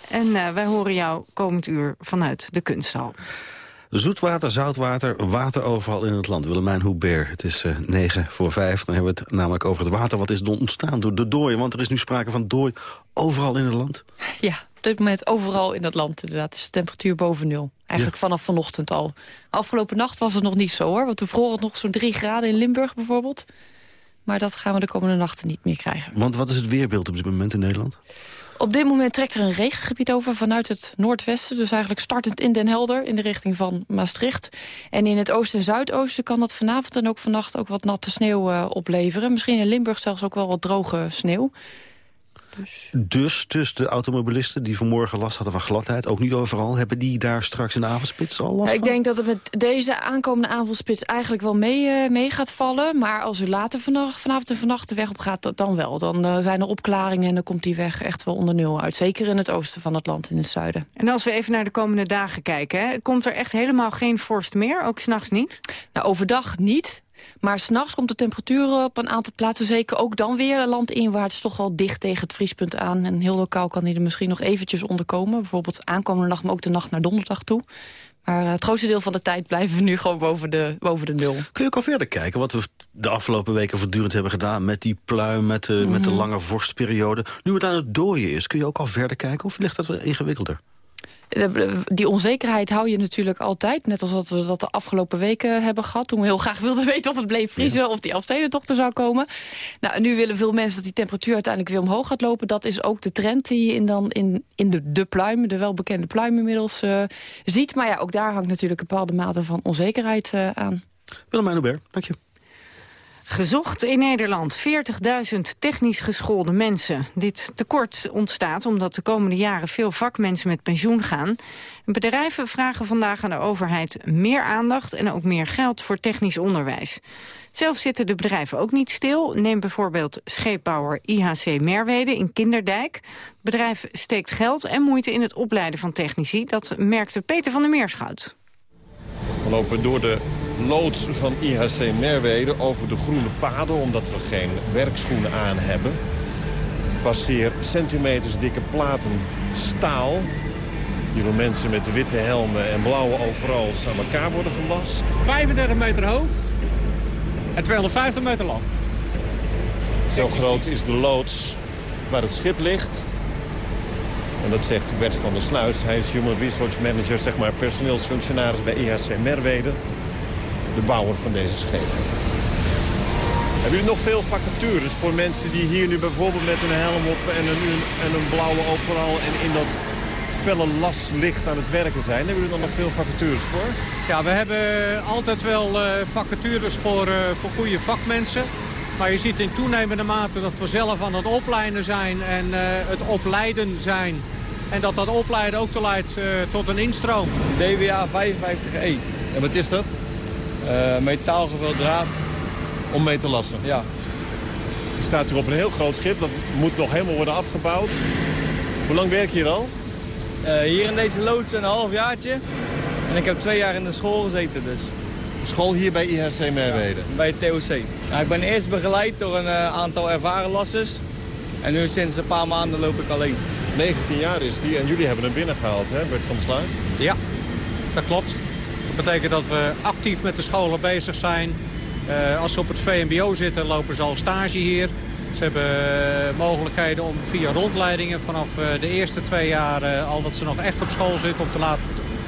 En uh, wij horen jou komend uur vanuit de kunsthal. Zoetwater, zoutwater, water overal in het land. Willemijn Hubert, het is uh, 9 voor 5. Dan hebben we het namelijk over het water wat is ontstaan door de dooi. Want er is nu sprake van dooi overal in het land. Ja, dit moment overal in het land inderdaad. is de temperatuur boven nul. Eigenlijk vanaf vanochtend al. Afgelopen nacht was het nog niet zo hoor. Want toen vroeg het nog zo'n 3 graden in Limburg bijvoorbeeld. Maar dat gaan we de komende nachten niet meer krijgen. Want wat is het weerbeeld op dit moment in Nederland? Op dit moment trekt er een regengebied over vanuit het noordwesten. Dus eigenlijk startend in Den Helder in de richting van Maastricht. En in het oosten en zuidoosten kan dat vanavond en ook vannacht ook wat natte sneeuw uh, opleveren. Misschien in Limburg zelfs ook wel wat droge sneeuw. Dus. dus. Dus, de automobilisten die vanmorgen last hadden van gladheid... ook niet overal, hebben die daar straks in de avondspits al last Ik denk dat het met deze aankomende avondspits eigenlijk wel mee, uh, mee gaat vallen. Maar als u later vanaf, vanavond en vannacht de weg op gaat, dan wel. Dan uh, zijn er opklaringen en dan komt die weg echt wel onder nul uit. Zeker in het oosten van het land, in het zuiden. En als we even naar de komende dagen kijken... Hè, komt er echt helemaal geen vorst meer, ook s'nachts niet? Nou, overdag niet. Maar s'nachts komt de temperatuur op een aantal plaatsen zeker ook dan weer landinwaarts toch wel dicht tegen het vriespunt aan. En heel lokaal kan hij er misschien nog eventjes onderkomen. Bijvoorbeeld aankomende nacht, maar ook de nacht naar donderdag toe. Maar het grootste deel van de tijd blijven we nu gewoon boven de, boven de nul. Kun je ook al verder kijken wat we de afgelopen weken voortdurend hebben gedaan... met die pluim, met de, mm -hmm. met de mhm. lange vorstperiode. Nu het aan het dooien is, kun je ook al verder kijken of ligt dat wel ingewikkelder? Die onzekerheid hou je natuurlijk altijd. Net als dat we dat de afgelopen weken hebben gehad. Toen we heel graag wilden weten of het bleef vriezen... Ja. of die afstedentocht zou komen. Nou, nu willen veel mensen dat die temperatuur uiteindelijk weer omhoog gaat lopen. Dat is ook de trend die je in, dan in, in de, de pluim, de welbekende pluim inmiddels uh, ziet. Maar ja, ook daar hangt natuurlijk een bepaalde mate van onzekerheid uh, aan. Willemijn Hubert, dank je. Gezocht in Nederland 40.000 technisch geschoolde mensen. Dit tekort ontstaat omdat de komende jaren veel vakmensen met pensioen gaan. Bedrijven vragen vandaag aan de overheid meer aandacht en ook meer geld voor technisch onderwijs. Zelf zitten de bedrijven ook niet stil. Neem bijvoorbeeld scheepbouwer IHC Merwede in Kinderdijk. Het bedrijf steekt geld en moeite in het opleiden van technici. Dat merkte Peter van der Meerschout. We lopen door de loods van IHC Merwede over de groene paden... omdat we geen werkschoenen aan hebben. Passeer centimeters dikke platen staal... die door mensen met witte helmen en blauwe overals aan elkaar worden gelast. 35 meter hoog en 250 meter lang. Zo groot is de loods waar het schip ligt. En dat zegt Bert van der Sluis. Hij is Human Resource Manager, zeg maar personeelsfunctionaris bij IHC Merwede. De bouwer van deze schepen. Hebben jullie nog veel vacatures voor mensen die hier nu bijvoorbeeld met een helm op en een, en een blauwe overal en in dat felle laslicht aan het werken zijn? Hebben jullie dan nog veel vacatures voor? Ja, we hebben altijd wel uh, vacatures voor, uh, voor goede vakmensen. Maar je ziet in toenemende mate dat we zelf aan het opleiden zijn en uh, het opleiden zijn. En dat dat opleiden ook te leidt tot een instroom. DWA 55E. En wat is dat? metaalgevuld draad. Om mee te lassen? Ja. Je staat hier op een heel groot schip. Dat moet nog helemaal worden afgebouwd. Hoe lang werk je hier al? Uh, hier in deze loods een halfjaartje. En ik heb twee jaar in de school gezeten dus. School hier bij IHC Merwede? Ja, bij het TOC. Ja, ik ben eerst begeleid door een uh, aantal ervaren lassers. En nu sinds een paar maanden loop ik alleen. 19 jaar is die en jullie hebben hem binnengehaald, hè, Bert van der Sluis? Ja, dat klopt. Dat betekent dat we actief met de scholen bezig zijn. Uh, als ze op het VMBO zitten, lopen ze al stage hier. Ze hebben mogelijkheden om via rondleidingen vanaf de eerste twee jaar... al dat ze nog echt op school zitten, om, te laten,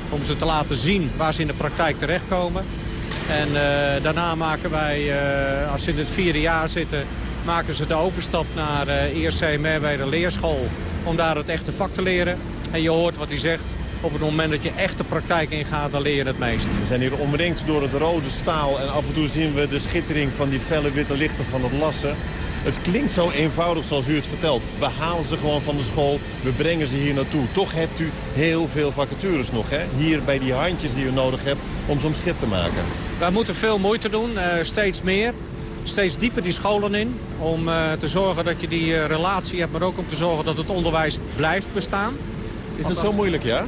om ze te laten zien waar ze in de praktijk terechtkomen. En daarna maken wij, als ze in het vierde jaar zitten... maken ze de overstap naar IRC Merwede Leerschool... om daar het echte vak te leren. En je hoort wat hij zegt. Op het moment dat je echt de praktijk ingaat, dan leer je het meest. We zijn hier omringd door het rode staal... en af en toe zien we de schittering van die felle witte lichten van het lassen. Het klinkt zo eenvoudig zoals u het vertelt. We halen ze gewoon van de school, we brengen ze hier naartoe. Toch hebt u heel veel vacatures nog, hè? Hier bij die handjes die u nodig hebt om zo'n schip te maken. Wij moeten veel moeite doen, uh, steeds meer. Steeds dieper die scholen in. Om uh, te zorgen dat je die uh, relatie hebt, maar ook om te zorgen dat het onderwijs blijft bestaan. Is dat zo moeilijk, ja?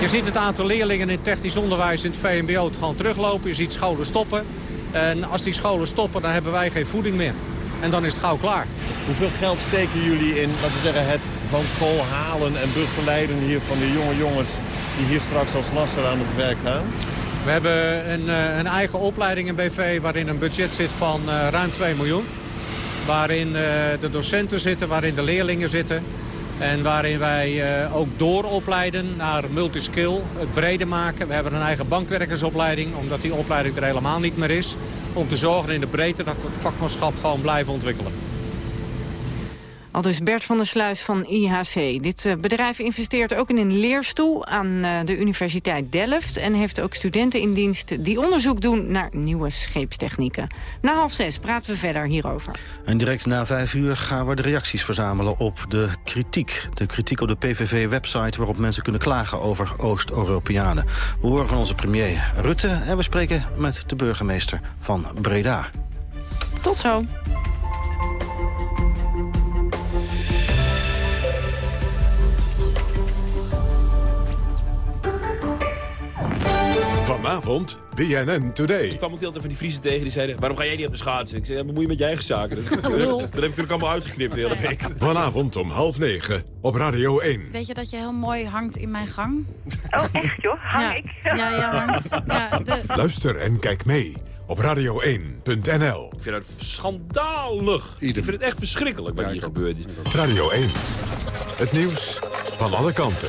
Je ziet het aantal leerlingen in technisch onderwijs in het VMBO gewoon teruglopen. Je ziet scholen stoppen. En als die scholen stoppen, dan hebben wij geen voeding meer. En dan is het gauw klaar. Hoeveel geld steken jullie in, laten we zeggen, het van school halen en begeleiden hier van de jonge jongens die hier straks als lasser aan het werk gaan? We hebben een, een eigen opleiding in BV waarin een budget zit van uh, ruim 2 miljoen. Waarin uh, de docenten zitten, waarin de leerlingen zitten. En waarin wij uh, ook dooropleiden naar multiskill, het breder maken. We hebben een eigen bankwerkersopleiding, omdat die opleiding er helemaal niet meer is om te zorgen in de breedte dat we het vakmanschap gewoon blijven ontwikkelen. Al dus Bert van der Sluis van IHC. Dit uh, bedrijf investeert ook in een leerstoel aan uh, de Universiteit Delft... en heeft ook studenten in dienst die onderzoek doen naar nieuwe scheepstechnieken. Na half zes praten we verder hierover. En direct na vijf uur gaan we de reacties verzamelen op de kritiek. De kritiek op de PVV-website waarop mensen kunnen klagen over Oost-Europeanen. We horen van onze premier Rutte en we spreken met de burgemeester van Breda. Tot zo. Vanavond BNN Today. Ik kwam ook heel van die Friesen tegen die zeiden... waarom ga jij niet op de schaatsen? Ik zei, ja, bemoei je met je eigen zaken. Dat, dat, heb ik natuurlijk allemaal uitgeknipt de hele week. Vanavond om half negen op Radio 1. Weet je dat je heel mooi hangt in mijn gang? Oh, echt joh? Hang ja. ik? Ja, ja, hangt. Ja, de... Luister en kijk mee op radio1.nl. Ik vind het schandalig. Ik vind het echt verschrikkelijk wat ja, hier gebeurt. Radio 1. Het nieuws van alle kanten.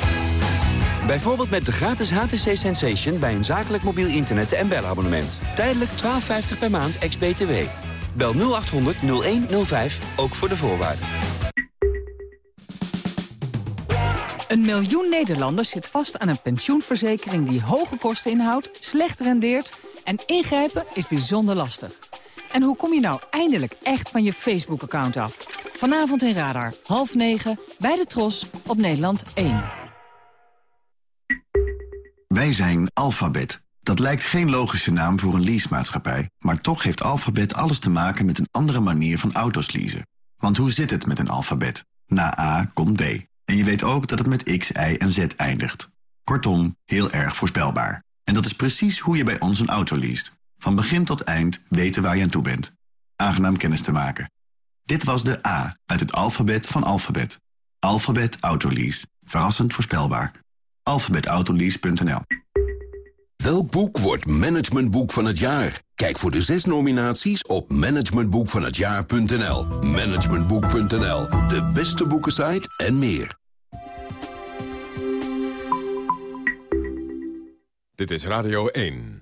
Bijvoorbeeld met de gratis HTC Sensation bij een zakelijk mobiel internet- en belabonnement. Tijdelijk 12,50 per maand ex-BTW. Bel 0800 0105, ook voor de voorwaarden. Een miljoen Nederlanders zit vast aan een pensioenverzekering die hoge kosten inhoudt, slecht rendeert en ingrijpen is bijzonder lastig. En hoe kom je nou eindelijk echt van je Facebook-account af? Vanavond in Radar, half negen, bij de Tros, op Nederland 1. Wij zijn Alphabet. Dat lijkt geen logische naam voor een leasemaatschappij... maar toch heeft Alphabet alles te maken met een andere manier van auto's leasen. Want hoe zit het met een alfabet? Na A komt B. En je weet ook dat het met X, Y en Z eindigt. Kortom, heel erg voorspelbaar. En dat is precies hoe je bij ons een auto leest. Van begin tot eind weten waar je aan toe bent. Aangenaam kennis te maken. Dit was de A uit het alfabet van Alphabet. Alphabet Autolease. Verrassend voorspelbaar. alphabetautolease.nl Welk boek wordt managementboek van het jaar? Kijk voor de zes nominaties op managementboekvanhetjaar.nl. Managementboek.nl, de beste boekensite en meer. Dit is Radio 1.